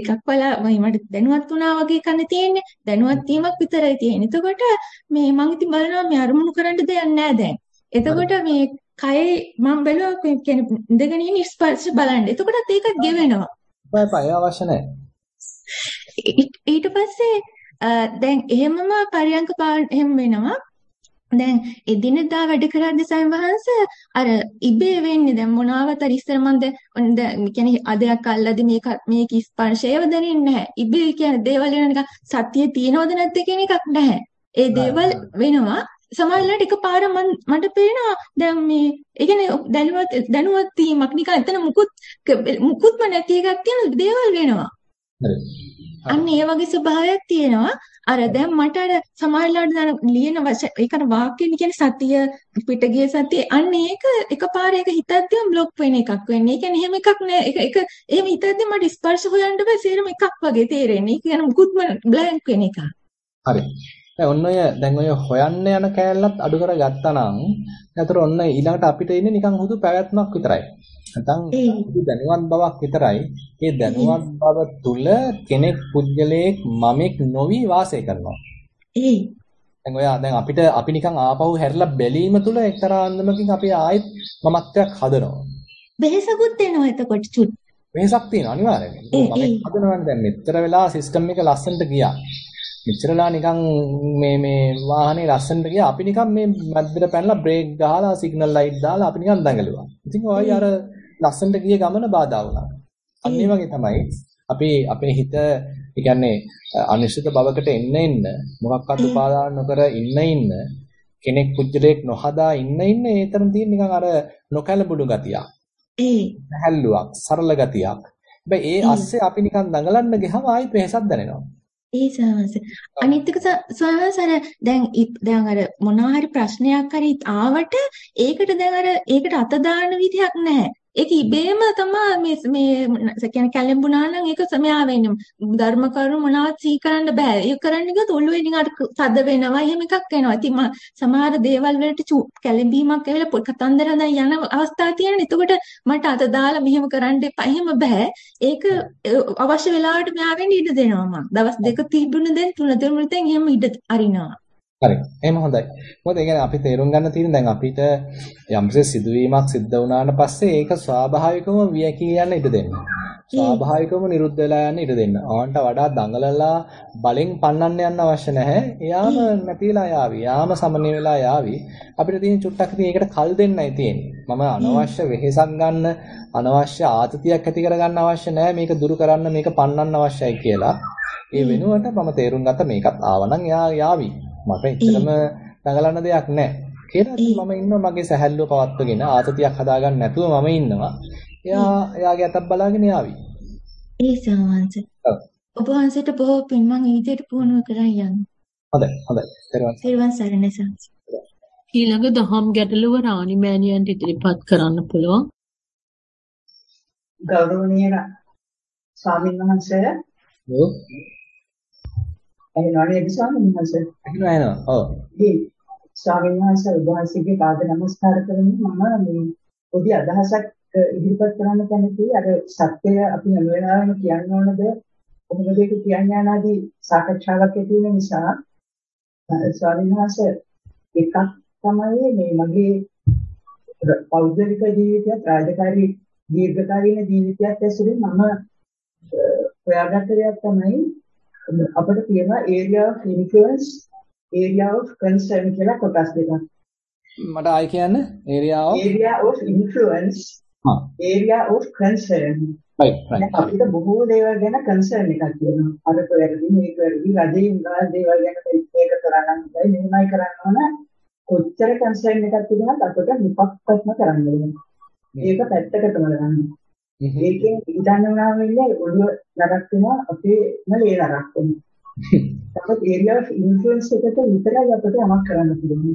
එකක් බලා මට දැනුවත් වුණා වගේ කන්නේ තියෙන්නේ. දැනුවත් වීමක් විතරයි තියෙන්නේ. එතකොට මේ මම ඉතින් බලනවා මේ අරමුණු කරන්න දෙයක් නෑ දැන්. එතකොට මේ කයේ මම බැලුවා කියන්නේ ඉඳගෙන ඉන්න ස්පර්ශ බලන්න. එතකොටත් ඒක ගෙවෙනවා. බය බය අවශ්‍ය නැහැ. ඊට පස්සේ දැන් එහෙමම පරියංක එහෙම වෙනවා. දැන් එදිනෙදා වැඩ කරද්දී සයන්වහන්ස අර ඉබේ වෙන්නේ දැන් මොනවාවත් අර ඉස්සර මම දැන් කියන්නේ අදයක් අල්ලදී මේක මේක ස්පර්ශයව දැනෙන්නේ නැහැ. ඉබේ කියන්නේ දේවල් වෙන නිකන් සතිය තියනවද නැද්ද කියන එකක් නැහැ. ඒ දේවල් වෙනවා. සමහරවිට එකපාර මට පේනවා දැන් මේ ඒ කියන්නේ දැනුවත් දැනුවත් වීමක් නිකන් එතන මුකුත් මුකුත්ම නැති එකක් තියෙන දේවල් වෙනවා. අන්න ඒ වගේ ස්වභාවයක් තියෙනවා. අර දැන් මට අර සමහරවිට දැන් ලියන වචන ඒකට වාක්‍ය කියන්නේ සතිය පිටගිය සතිය අන්න ඒක එකපාර ඒක හිතද්දිම બ્લોක් වෙන එකක් වෙන්නේ. ඒ කියන්නේ එහෙම එකක් නෑ. ඒක ඒක එහෙම හිතද්දි මට ස්පර්ශ හොයන්න බෑ. සේරම එකක් වගේ තේරෙන්නේ. ඒ කියන්නේ මුකුත්ම බ්ලැන්ක් වෙන එකක්. හරි. දැන් ඔන්න ඔය දැන් ඔය හොයන්න යන කෑල්ලත් අඩු කරගත්තා නම් එතකොට ඔන්න ඊළඟට අපිට ඉන්නේ නිකන් හුදු පැවැත්මක් විතරයි. නැත්නම් හුදු දැනුවත් බවක් විතරයි. ඒ දැනුවත් බව තුල කෙනෙක් පුද්ගලයෙක් මමෙක් නොවි වාසය කරනවා. ඒ දැන් ඔය දැන් අපිට අපි නිකන් ආපහු හැරිලා බැලීම තුළ එක්තරා අන්දමකින් අපි ආයෙත් මමත්වයක් හදනවා. වෙහසකුත් එනවා එතකොට චුට්. වෙහසක් තියෙනවා අනිවාර්යයෙන්. මම හදනවනේ දැන් මෙච්චර වෙලා සිස්ටම් එක ලස්සනට ගියා. මෙච්චරලා නිකන් මේ මේ වාහනේ ලස්සනට ගියා. අපි නිකන් මේ මැද්දට පැනලා බ්‍රේක් ගහලා සිග්නල් ලයිට් දාලා අපි නිකන් දඟලුවා. ඉතින් ඔයයි අර ලස්සනට ගිය ගමන බාධා වුණා. අන්න ඒ වගේ තමයි අපි අපේ හිත ඒ කියන්නේ අනිශ්චිත බවකට එන්න එන්න මොකක්වත් උපාදාන නොකර ඉන්න ඉන්න කෙනෙක් පුජ්‍යලයක් නොහදා ඉන්න ඉන්න ඒතරම් තියෙන නිකන් අර නොකැලඹුණු ගතියක්. ඒ හැල්ලුවක් සරල ගතියක්. හැබැයි ඒ අස්සේ අපි නිකන් දඟලන්න ගියම ආයෙත් වෙහසක් දැනෙනවා. ඒ සමහරවිට අනිත් එක සමහරවිට දැන් දැන් අර මොනවා හරි ප්‍රශ්නයක් හරි ආවට ඒකට දැන් අර ඒකට අත දාන්න විදිහක් නැහැ. ඒක ඉබේම තමයි මේ මේ කියන්නේ කැලෙඹුණා නම් ඒක මෙයා වෙන්නේ ධර්ම කරුණු මොනවත් සිහි කරන්න බෑ. ඒක කරන්න ගියොත් ඔළුවේ නිකන් අර තද වෙනවා. එහෙම එකක් වෙනවා. ඉතින් මම සමහර දේවල් වලට කැලෙඹීමක් ඇවිල්ලා පොඩි කතන්දර හදා යන අවස්ථා තියෙනවා. එතකොට මට අත දාලා මෙහෙම කරන්න එපා. එහෙම බෑ. ඒක අවශ්‍ය වෙලාවට මෙයා වෙන්න ඉඩ දෙනවා මම. දවස් දෙක තිබුණ දැන් තුන තුන දැන් එහෙම ඉඩ අරිනවා. හරි. එහෙම හොඳයි. මොකද ඒ කියන්නේ අපි තේරුම් ගන්න තියෙන දැන් අපිට යම්සේ සිදුවීමක් සිද්ධ වුණාට පස්සේ ඒක ස්වාභාවිකවම වියකී යන්න ඉඩ දෙන්න. ස්වාභාවිකවම නිරුද්ධ වෙලා යන්න ඉඩ දෙන්න. ආන්ට වඩා දඟලලා බලෙන් පන්නන්න යන්න අවශ්‍ය නැහැ. එයාම නැතිලා යාවි. යාම සමනය වෙලා යාවි. අපිට තියෙන චුට්ටක් ඉතින් ඒකට කල් දෙන්නයි තියෙන්නේ. මම අනවශ්‍ය වෙහෙසක් ගන්න, අනවශ්‍ය ආතතියක් ඇති කරගන්න අවශ්‍ය නැහැ. මේක දුරු කරන්න, මේක පන්නන්න අවශ්‍යයි කියලා. ඒ වෙනුවට මම තේරුම් ගත්ත මේකත් ආවනම් යා යාවි. මට එච්චරම දඟලන්න දෙයක් නැහැ. කියලා මම ඉන්නවා මගේ සැහැල්ලුව පවත්වගෙන ආතතියක් හදාගන්න නැතුව මම ඉන්නවා. එයා එයාගේ අතක් බලාගෙන යාවි. ඒ සාමාන්‍ය. ඔව්. ඔබ වහන්සේට බොහෝ පින් මං ඊට පුහුණුව කරන් යන්නේ. හොඳයි හොඳයි. තෙරුවන් සරණයි සාංශ. ඊළඟ දහම් ගැටලුව රාණි මෑණියන්ට ඉදිරිපත් කරන්න පුළුවන්. ගෞරවනීය ස්වාමීන් වහන්සේ. ඔව්. ඇහෙනවනේ නේද ස්වාමීන් වහන්සේ? ඇහෙනවා ඇහෙනවා. ඔව්. මේ ස්වාමීන් වහන්සේ උදාසිගේ පාද නමස්කාර කරමින් මම මේ පොඩි අදහසක් ඉදිරිපත් කරන්න කැමතියි. අර සත්‍යය අපි හැම වෙලාවෙම කියන්න ඕනද කොහොමද ඒක කියන්නේ ආනාදී සාකච්ඡාවක් ඇති වෙන නිසා ස්වාමීන් වහන්සේ එකක් තමයි මේ මගේ පෞද්ගලික ජීවිතයත් රාජකාරී දීර්ඝකාලීන ජීවිතයත් ඇසුරින් මම හොයාගත්ත දෙයක් තමයි අපිට තියෙනවා area of influence area of concern කියලා කොටස් දෙකක්. මට ආයි කියන්න area of area of influence හා area of concern right right අපිට බොහෝ දේවල් ගැන concern එකක් තියෙනවා. අර වැරදි මේක වැරදි රජේ ඉඳලා දේවල් ගැන මේක කරන්න බෑ මෙහෙමයි කරන්න ඕන කොච්චර concern එකක් තිබුණත් අපිට විපක්ෂත්ම කරන්න වෙනවා. ඒක පැත්තකටම ගන්න. ඒකෙන් ඉඳන්නා වෙන්නේ ඔළුව නරක් වෙනවා අපේ නලේ නරක් වෙනවා. තමයි ඒරියා ඔෆ් ඉන්ෆ්ලුවන්ස් එකට විතරයි අපිට යමක් කරන්න පුළුවන්.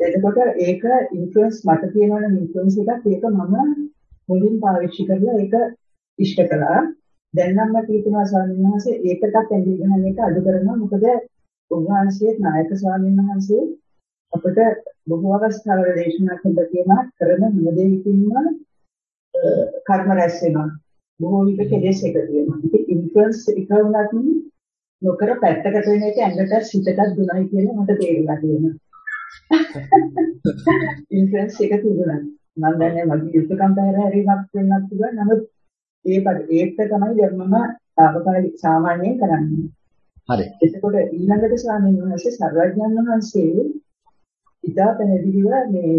එතකොට ඒක ඉන්ෆ්ලුවන්ස් මට තියෙනවනේ ඉන්ෆ්ලුවන්ස් එකක් ඒක මම මුලින් පාවිච්චි කරලා ඒක ඉෂ්ට කළා. දැන් නම් මට හිතෙනවා ස්වාමීන් වහන්සේ ඒකටත් ඇඟිලි එක අඩු කරනවා. මොකද උන්වහන්සේ නායක ස්වාමීන් වහන්සේ අපිට බොහෝ අවස්ථාවල දේශනා කළා කියනවා කරන මොදේකින්ම කර්ම රැස් වෙනවා. බොහෝ විට කෙලෙස් එකතු වෙනවා. ඒක ඉන්ෆ්ලුවන්ස් එක වුණත් නොකර පැත්තකට වෙන එක ඇඟට සිතට දුනයි කියලා මට තේරුණා කියනවා. ඉන්ෆ්ලුවන්ස් එක තිබුණා. මම දන්නේ මගේ යුතුයකම් පැහැරීමක් වෙන්නත් පුළුවන්. නමුත් ඒ ඒක තමයි දැන් මම තාවකාලික සාමාන්‍යයෙන් කරන්නේ. හරි. එතකොට ඊළඟට ස්වාමීන් වහන්සේ සර්වඥාන් වහන්සේ ඉදා පැහැදිලිව මේ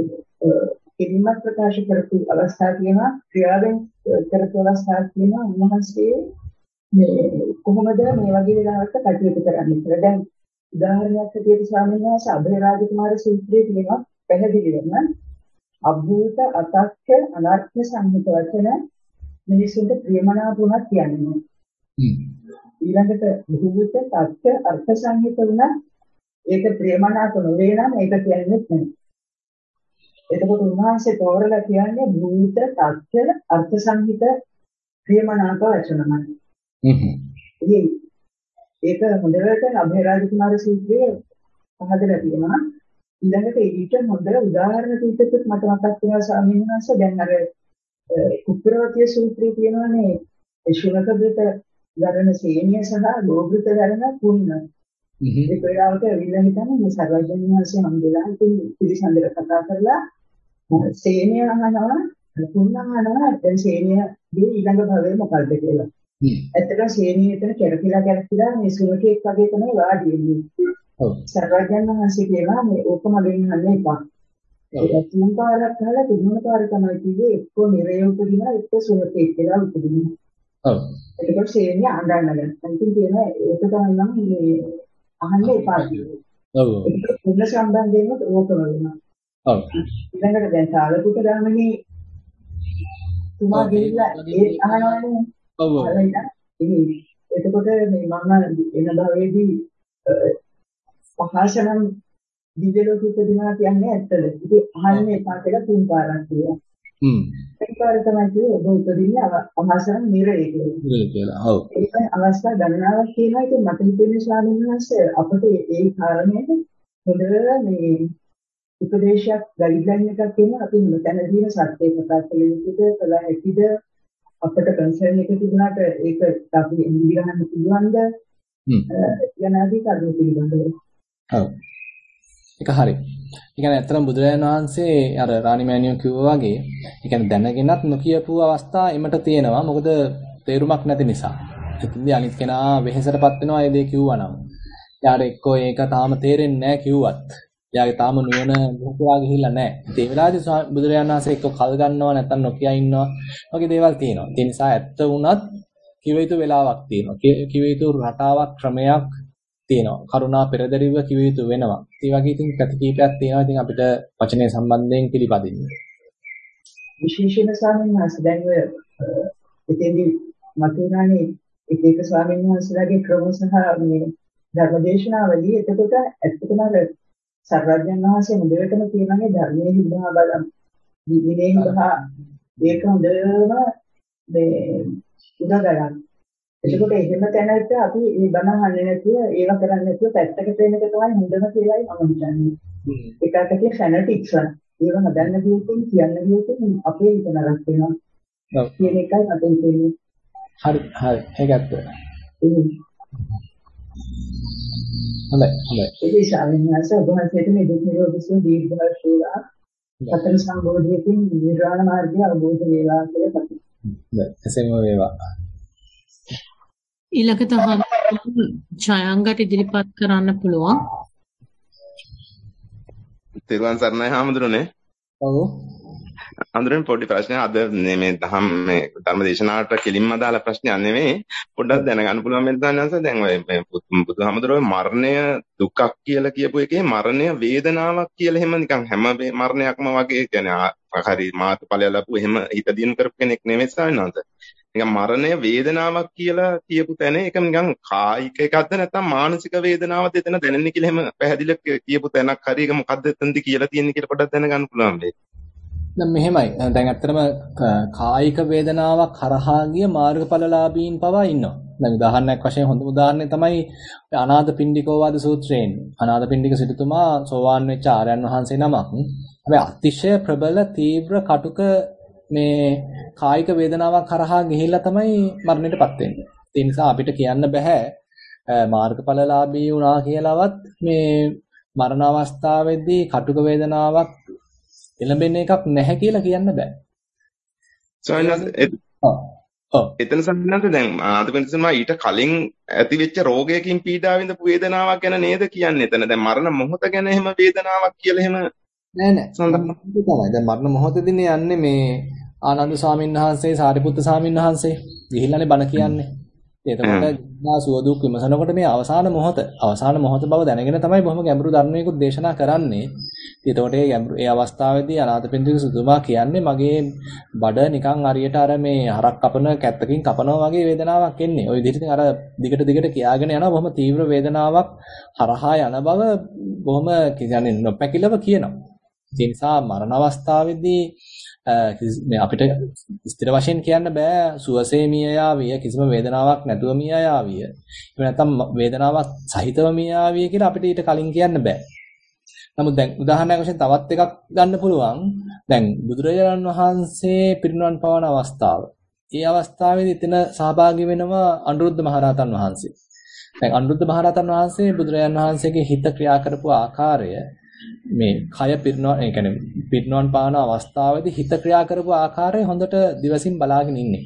කෙලින්ම ප්‍රකාශ කරපු අවස්ථා තියෙනවා ක්‍රියාවෙන් කරපු අවස්ථා තියෙනවා උන්වහන්සේ මේ කොහොමද මේ වගේ වෙලාවක කටයුතු කරන්නේ කියලා. දැන් උදාහරණයක් විදිහට ස්වාමීන් වහන්සේ අභයරාජ කුමාර සූත්‍රයේ තියෙනවා පැහැදිලිවම අභූත අතක්ක අනර්ථ සංහිත වචන මිනිසුන්ට ප්‍රියමනාපුණක් කියන්නේ. ඊළඟට භූත තත්ත්ව අර්ථ සංහිත වුණා ඒක ප්‍රියමනාප නොවේ නම් ඒක කියන්නේ නැහැ. එතකොට උන්වහන්සේ තෝරලා කියන්නේ භූත තත්ත්ව අර්ථ සංහිත ප්‍රියමනාප වචනමයි. හ්ම්. ඒක හොඳට අභයරාජ කුමාර සූත්‍රයේ පහදලා තියෙනවා. ඊළඟට ඊට හොඳ උදාහරණ ටිකක් මට මතක් වෙනවා ස්වාමීන් වහන්සේ දැන් අර කුප්පරවතිය සූත්‍රයේ තියෙනවානේ බිත දරන සේනිය සහ ලෝභිත දරන පුන්න. ඒ වෙලාවට ඇවිල්ලා හිටන්නේ මේ සර්වජන් වහන්සේ හම්බෙලා ඉතින් පිළිසඳර කතා කරලා සේනය අහනවා තුන් අහනවා දැන් සේනයගේ ඊළඟ භවය මොකක්ද කියලා. ඇත්තටම සේනිය එතන කැරකිලා කැරකිලා මේ සුනකෙක් වගේ තමයි වාඩි වෙන්නේ. ඔව්. සර්වජන් වහන්සේ කියනවා මේ ඕක මගෙන් අහන්න එපා. ඒක තුන් පාරක් අහලා තුන්වෙනි පාර තමයි කිව්වේ එක්ක නිරේ උපදිනවා එක්ක සුනකෙක් කියලා උපදිනවා. ඔව්. එතකොට සේනිය අඬන්න ගත්තා. ඉතින් කියනවා ඒක තමයි නම් මේ අහන්න එපා කියලා. ඔව්. ඒක මුල සම්බන්ධයෙන්ම ඕකම වෙනවා. ඔව්. ඊළඟට දැන් සාලකුට ගාමනේ තුමා ගිහිල්ලා ඒ අහනවනේ. ඔව්. එතකොට මේ මම එන භවයේදී පහසනම් දිව්‍ය ලෝකෙ ඉපදිනවා කියන්නේ ඇත්තද? ඉතින් අහන්නේ එපා කියලා තුන් පාරක් කියනවා. හ්ම්. ඒකාර තමයි කියේ ඔබ උපදින්නේ අහසන් නිරේ කියලා. නිරේ කියලා. ඔව්. ඒක අවස්ථා ගණනාවක් කියනවා. ඉතින් මට හිතෙන්නේ ස්වාමීන් වහන්සේ අපිට ඒ කාරණේට හොඳ මේ උපදේශයක් ගයිඩ්ලයින් එකක් තියෙනවා. අපි මෙතනදීම සත්‍ය ප්‍රකාශ කළ යුතුද කළ හැකිද අපිට කන්සර්න් එක තිබුණාට ඒක අපි ඉදිරියට ගන්න පුළුවන්ද? හ්ම්. යනාදී කරුණු පිළිබඳව. ඔව්. ඒක හරි. ඒ කියන්නේ ඇත්තටම බුදුරජාණන් වහන්සේ අර රාණි මෑණියෝ කිව්වා වගේ, ඒ කියන්නේ දැනගෙනත් නොකියපු අවස්ථා එමට තියෙනවා. මොකද තේරුමක් නැති නිසා. එතෙන්දී අනිත් කෙනා වෙහෙසටපත් වෙනවා ඒ දේ කිව්වනම්. යාර එක්කෝ ඒක තාම තේරෙන්නේ නැහැ කිව්වත්. එයාගේ තාම නුවණ මොකවා ගිහිල්ලා නැහැ. ඒ වෙලාවේදී බුදුරජාණන් වහන්සේ එක්ක කල් ගන්නවා නැත්නම් නොකිය ඉන්නවා. වගේ දේවල් තියෙනවා. ඒ නිසා ඇත්ත වුණත් කිව යුතු වෙලාවක් තියෙනවා. කිව යුතු රටාවක් ක්‍රමයක් තියෙනවා. කරුණා පෙරදරිව කිව යුතු වෙනවා. ඒ වගේ ඉතින් ප්‍රතිකීපයක් තියෙනවා. ඉතින් අපිට වචනය සම්බන්ධයෙන් පිළිපදින්න. විශේෂණ ස්වාමීන් වහන්සේ දැන් ඔය එතෙන්දී මතුණානේ එක එක ස්වාමීන් වහන්සේලාගේ ක්‍රම සහ මේ ධර්මදේශනාවලිය එතකොට ඇත්තටම සර්වඥන් වහන්සේ මුදෙකම කියනනේ ධර්මයේ විභා බලම් විනේ විභා ඒක හොඳම මේ උදා ගන්න. එතකොට එහෙම තැනට අපි මේ බණ අහන්නේ නැතුව ඒව කරන්නේ නැතුව පැත්තකට වෙන එක තමයි හොඳම කියලායි මම හිතන්නේ. ඒකට කිය ෆැනටික්ස් වන්. ඒව හදන්න ගියොත් කියන්න ගියොත් අපේ හිත නරක වෙනවා. ඔව්. කියන එකයි මට හිතෙන්නේ. හරි හරි ඒක ඇත්ත. හොඳයි හොඳයි. ඒ ශාවින්‍යස ඔබ වහන්සේට මේ දුක් නිරෝධ සුව දීර්ඝායුෂ වේවා. සතර සම්බෝධියකින් නිර්වාණ මාර්ගය අවබෝධ වේවා කියලා පතමි. එසේම වේවා. ඊළඟට ඡායාංගට ඉදිරිපත් කරන්න පුළුවන්. තිරුවන් සරණයි හාමුදුරනේ. ඔව්. හඳුරන්නේ පොඩි ප්‍රශ්නයක් අද මේ දහම් මේ ධර්ම දේශනාවට කෙලින්ම අදාළ ප්‍රශ්නයක් නෙවෙයි පොඩ්ඩක් දැනගන්න පුළුවන් මෙන්න දැනන්ස දැන් ඔය බුදුහාමුදුරුවෝ මරණය දුකක් කියලා කියපු එකේ මරණය වේදනාවක් කියලා එහෙම නිකන් හැම මරණයක්ම වගේ කියන්නේ හරි මාතෘඵලය ලැබු එහෙම හිත දිනු කරපු කෙනෙක් නෙවෙයි සාවිනාන්ත නිකන් මරණය වේදනාවක් කියලා කියපු තැන ඒක නිකන් කායික එකක්ද නැත්නම් මානසික වේදනාවක්ද එතන දැනෙන්නේ කියලා එහෙම පැහැදිලිව කියපු තැනක් හරි ඒක මොකද්ද එතනද කියලා තියෙන්නේ කියලා පොඩ්ඩක් දැනගන්න පුළුවන් වෙයි දැන් මෙහෙමයි. දැන් ඇත්තටම කායික වේදනාවක් හරහා ගිය මාර්ගඵලලාභීන් පවා ඉන්නවා. දැන් උදාහරණයක් වශයෙන් හොඳම උදාහරණය තමයි අනාථපිණ්ඩිකෝවාද සූත්‍රයෙන්. අනාථපිණ්ඩික සිටුතුමා සෝවාන් වෙච්ච ආර්යයන් වහන්සේ නමක්. හැබැයි අතිශය ප්‍රබල තීව්‍ර කටුක මේ කායික වේදනාවක් හරහා ගිහිල්ලා තමයි මරණයටපත් වෙන්නේ. ඒ නිසා අපිට කියන්න බෑ මාර්ගඵලලාභී වුණා කියලාවත් මේ මරණ අවස්ථාවේදී කටුක වේදනාවක් එළඹෙන එකක් නැහැ කියලා කියන්න බෑ. එතන සම්බන්ධව දැන් ආදපෙන්සන්මා ඊට කලින් ඇතිවෙච්ච රෝගයකින් පීඩා විඳපු වේදනාවක් ගැන නේද කියන්නේ. එතන දැන් මරණ මොහොත ගැන එහෙම වේදනාවක් කියලා එහෙම නෑ නෑ. සඳහන් තමයි. දැන් මරණ මොහොතේදී යන්නේ මේ ආනන්ද ස්වාමීන් වහන්සේ සාරිපුත්ත ස්වාමීන් වහන්සේ ගිහිල්ලානේ බණ කියන්නේ. එතකොට ගා සුවදුක් විමසනකොට මේ අවසාන මොහොත අවසාන මොහොත බව දැනගෙන තමයි බොහොම ගැඹුරු ධර්මයකුත් දේශනා කරන්නේ. එතකොට ඒ ගැඹුරු ඒ අවස්ථාවේදී අනාථපිණ්ඩික සුදුමා කියන්නේ මගේ බඩ නිකන් හරියට අර මේ හරක් කපන කැත්තකින් කපනවා වගේ වේදනාවක් එන්නේ. ওই විදිහට අර දිගට දිගට කියාගෙන යනවා බොහොම තීව්‍ර වේදනාවක් හරහා යන බව බොහොම කියන්නේ නොපැකිලව කියනවා. ඒ නිසා මරණ අවස්ථාවේදී අපිට ස්ථිර වශයෙන් කියන්න බෑ සුවසේ මිය යාවිය කිසිම වේදනාවක් නැතුව මිය යාවිය. එහෙම නැත්නම් වේදනාවක් සහිතව මිය යාවිය කියලා අපිට ඊට කලින් කියන්න බෑ. නමුත් දැන් උදාහරණයක් වශයෙන් තවත් එකක් ගන්න පුළුවන්. දැන් බුදුරජාණන් වහන්සේ පිරිනුවන් පවන අවස්ථාව. ඒ අවස්ථාවේදී එතන සහභාගී වෙනවා අනුරුද්ධ මහරහතන් වහන්සේ. දැන් අනුරුද්ධ මහරහතන් වහන්සේ බුදුරජාන් වහන්සේගේ හිත ක්‍රියා කරපු ආකාරය මේ කය පිරිනවන ඒ කියන්නේ පිරිනවන පාන අවස්ථාවේදී හිත ක්‍රියා කරපු ආකාරය හොඳට දිවසින් බලාගෙන ඉන්නේ.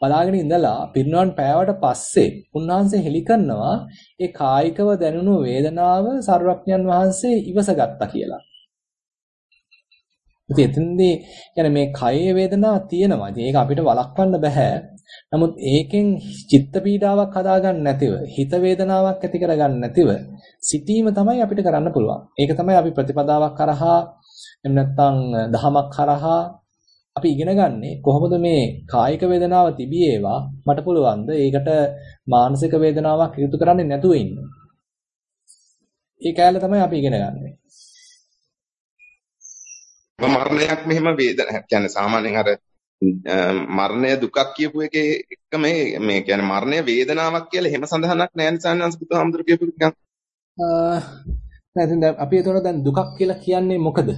බලාගෙන ඉඳලා පිරිනවන පෑවට පස්සේ උන්වහන්සේ හෙලි කරනවා ඒ කායිකව දැනුණු වේදනාව සර්වඥන් වහන්සේ ඉවසගත්තා කියලා. ඉතින් එතනදී يعني මේ කයේ වේදනාවක් තියෙනවා. ඉතින් ඒක අපිට වළක්වන්න බෑ. නමුත් ඒකෙන් චිත්ත පීඩාවක් හදාගන්න නැතිව, හිත වේදනාවක් ඇති කරගන්න නැතිව සිටීම තමයි අපිට කරන්න පුළුවන්. ඒක තමයි අපි ප්‍රතිපදාවක් කරහා එහෙම නැත්නම් දහමක් කරහා අපි ඉගෙන ගන්නේ කොහොමද මේ කායික වේදනාව තිබියේවා මට පුළුවන්ද ඒකට මානසික වේදනාවක් හේතු කරන්නේ නැතුව ඉන්න. ඒ කැලේ තමයි අපි ඉගෙන ගන්නේ. මරණයක් මෙහෙම වේදන කියන්නේ සාමාන්‍යයෙන් අර මරණය දුකක් කියපු එකේ එක මේ මේ කියන්නේ මරණය වේදනාවක් කියලා එහෙම සඳහනක් නැහැ නිසානන්ස බුදුහාමුදුරු කියපු එක. නැත්නම් අපි ඒතකොට දැන් දුකක් කියලා කියන්නේ මොකද?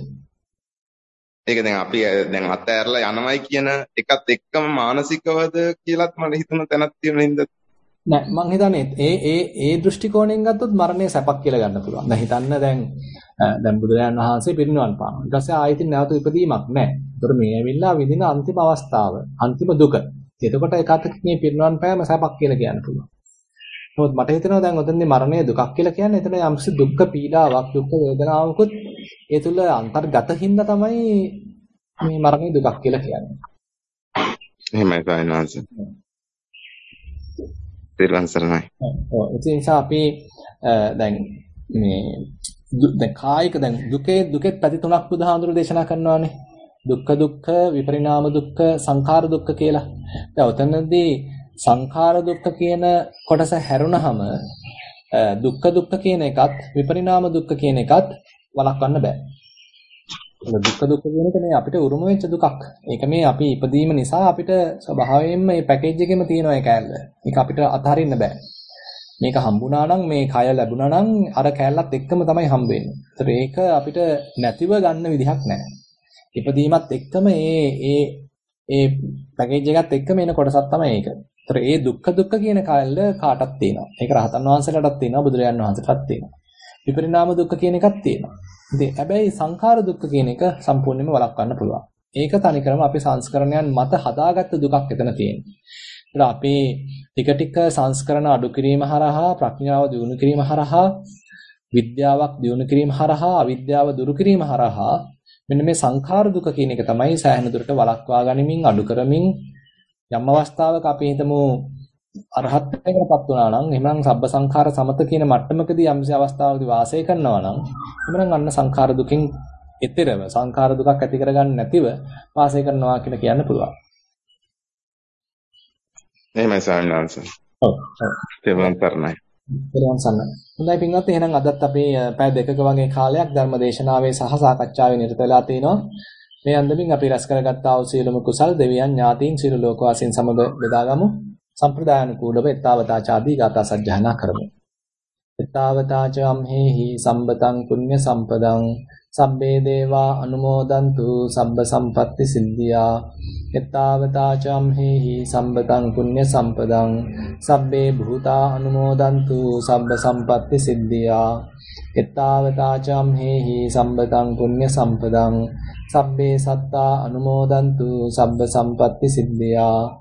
ඒක දැන් අපි දැන් අතෑරලා යනවයි කියන එකත් එක්කම මානසිකවද කියලාත් මම හිතන තැනක් තියෙන හින්දා නෑ මං හිතන්නේ ඒ ඒ ඒ දෘෂ්ටි කෝණයෙන් ගත්තොත් මරණය සැපක් කියලා ගන්න පුළුවන්. දැන් හිතන්න දැන් දැන් බුදුරජාණන් වහන්සේ පිරිනිවන් පානවා. ඊට පස්සේ ආයෙත් නැවත ඉපදීමක් නෑ. ඒතර මේ ඇවිල්ලා විඳින අන්තිම අවස්ථාව, අන්තිම දුක. එතකොට ඒකත් මේ පිරිනිවන් පෑම සැපක් කියලා කියන්න පුළුවන්. නමුත් මට හිතෙනවා දැන් ඔතනදී මරණය දුකක් කියලා කියන්නේ එතන යම්කිසි දුක්ඛ පීඩාවක්, දුක්ඛ වේදනාවකුත් ඒ තුල අන්තර්ගත හින්දා තමයි මේ මරණය දුකක් කියලා කියන්නේ. එහෙමයි සායනාංශ. තෙරුවන් සරණයි. ඔව් ඒ නිසා අපි දැන් මේ දැන් කායික දැන් දුකේ දුකෙත් පැති තුනක් බුදුහාඳුර දේශනා කරනවානේ. දුක්ඛ දුක්ඛ විපරිණාම දුක්ඛ සංඛාර දුක්ඛ කියලා. දැන් උතනදී සංඛාර දුක්ඛ කියන කොටස හැරුණහම දුක්ඛ දුක්ඛ කියන එකත් විපරිණාම දුක්ඛ කියන එකත් වළක්වන්න බෑ. දුක්ඛ දුක්ඛ කියන එක මේ අපිට උරුම වෙච්ච දුකක්. ඒක මේ අපි ඉපදීම නිසා අපිට ස්වභාවයෙන්ම මේ පැකේජ් එකෙම තියෙන එක කෑල්ල. ඒක අපිට අතහරින්න බෑ. මේක හම්බුණා නම් මේ කය ලැබුණා නම් අර කෑල්ලත් එක්කම තමයි හම්බ වෙන්නේ. ඒතර ඒක අපිට නැතිව ගන්න විදිහක් නැහැ. ඉපදීමත් එක්කම ඒ ඒ ඒ පැකේජ් එකත් එක්කම එන කොටසක් තමයි ඒක. ඒතර ඒ දුක්ඛ දුක්ඛ කියන කෑල්ල කාටත් තියෙනවා. ඒක රහතන් වහන්සේලාටත් තියෙනවා බුදුරජාන් වහන්සේටත් තියෙනවා. විපරිණාම දුක්ඛ කියන එකක් තියෙනවා. ඉතින් හැබැයි සංඛාර දුක්ඛ කියන එක සම්පූර්ණයෙන්ම වළක්වන්න පුළුවන්. ඒක තනිකරම අපි සංස්කරණයන් මත හදාගත්ත දුකක් එතන තියෙන්නේ. ඒත් අපි ටික ටික සංස්කරණ අඩු කිරීම හරහා ප්‍රඥාව දියුණු කිරීම හරහා විද්‍යාවක් දියුණු කිරීම හරහා අවිද්‍යාව දුරු කිරීම හරහා මෙන්න මේ සංඛාර දුක කියන එක තමයි සෑහෙන දුරට වළක්වා ගනිමින් අඩු කරමින් යම් අවස්ථාවක අපි හිතමු අරහත්ත්වයකටපත් වුණා නම් එහෙනම් සබ්බ සංඛාර සමත කියන මට්ටමකදී යම්සි අවස්ථාවකදී වාසය කරනවා නම් එහෙනම් අන්න සංඛාර දුකින් එතරව සංඛාර දුකක් ඇති කරගන්න නැතිව වාසය කරනවා කියලා කියන්න පුළුවන්. එහෙමයි ස්වාමීන් වහන්සේ. ඔව්. තෙරුවන් සරණයි. තෙරුවන් සරණයි. හොඳයි පින්වත් එහෙනම් අදත් අපි පැය දෙකක වගේ කාලයක් ධර්ම දේශනාවේ සහ සාකච්ඡාවේ නිරත වෙලා තිනවා. මේ අන්දමින් අපි රැස් කරගත්තා වූ සියලුම කුසල් දෙවියන් ඥාතීන් සියලු ලෝකවාසීන් සමග බෙදාගමු. සම්ප්‍රදායනුකූලව එත්තාවතාචාදී ගාථා සජ්ජහනා කරමු. එත්තාවතාච අම්හෙහි සම්බතං පුඤ්ඤ සම්පදං සබ්බේ දේවා අනුමෝදන්තු සබ්බ සම්පatti සිද්ධියා. එත්තාවතාච අම්හෙහි සම්බතං පුඤ්ඤ සම්පදං සබ්බේ භූතා අනුමෝදන්තු සබ්බ සම්පatti සිද්ධියා. එත්තාවතාච අම්හෙහි සම්බතං පුඤ්ඤ සම්පදං සබ්බේ සත්තා අනුමෝදන්තු සබ්බ සම්පatti සිද්ධියා.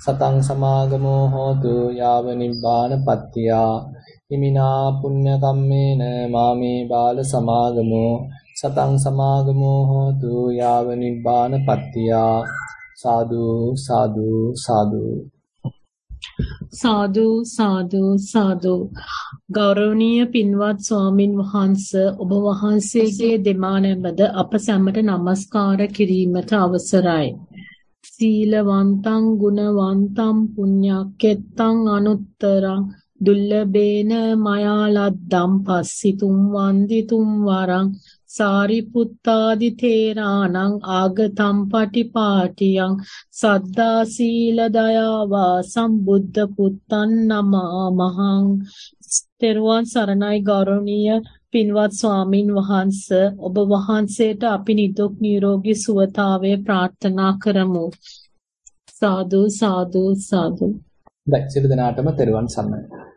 සතං සමාගමෝ හෝතු යාව නිබ්බාන පත්තියා. ඉමිනා පුඤ්ඤ කම්මේන මාමේ බාල සමාගමෝ. සතං සමාගමෝ හෝතු යාව නිබ්බාන පත්තියා. සාදු සාදු සාදු. සාදු සාදු සාදු. ගෞරවනීය පින්වත් ස්වාමින් වහන්ස ඔබ වහන්සේගේ දෙමානැබද අප සැමට নমස්කාර කිරීමට අවසරයි. සීලවන්තං ගුණවන්තං පුඤ්ඤක්කෙත්තං අනුත්තරං දුල්ලබේන මයා ලද්දම් පස්සිතුම් වන්දිතුම් වරං සාරිපුත්තාදි තේරාණං ආගතම් පටිපාටියං සද්දා සීල දයාවා සම්බුද්ධ පුත්තන් නමහං තෙරුවන් සරණයි ගෞරවනීය පින්වත් ස්වාමින් වහන්ස ඔබ වහන්සේට අපි නිදුක් නිරෝගී සුවතාවය ප්‍රාර්ථනා කරමු. සාදු සාදු සාදු. දැන් සියලු දෙනාටම තෙරුවන් සරණයි.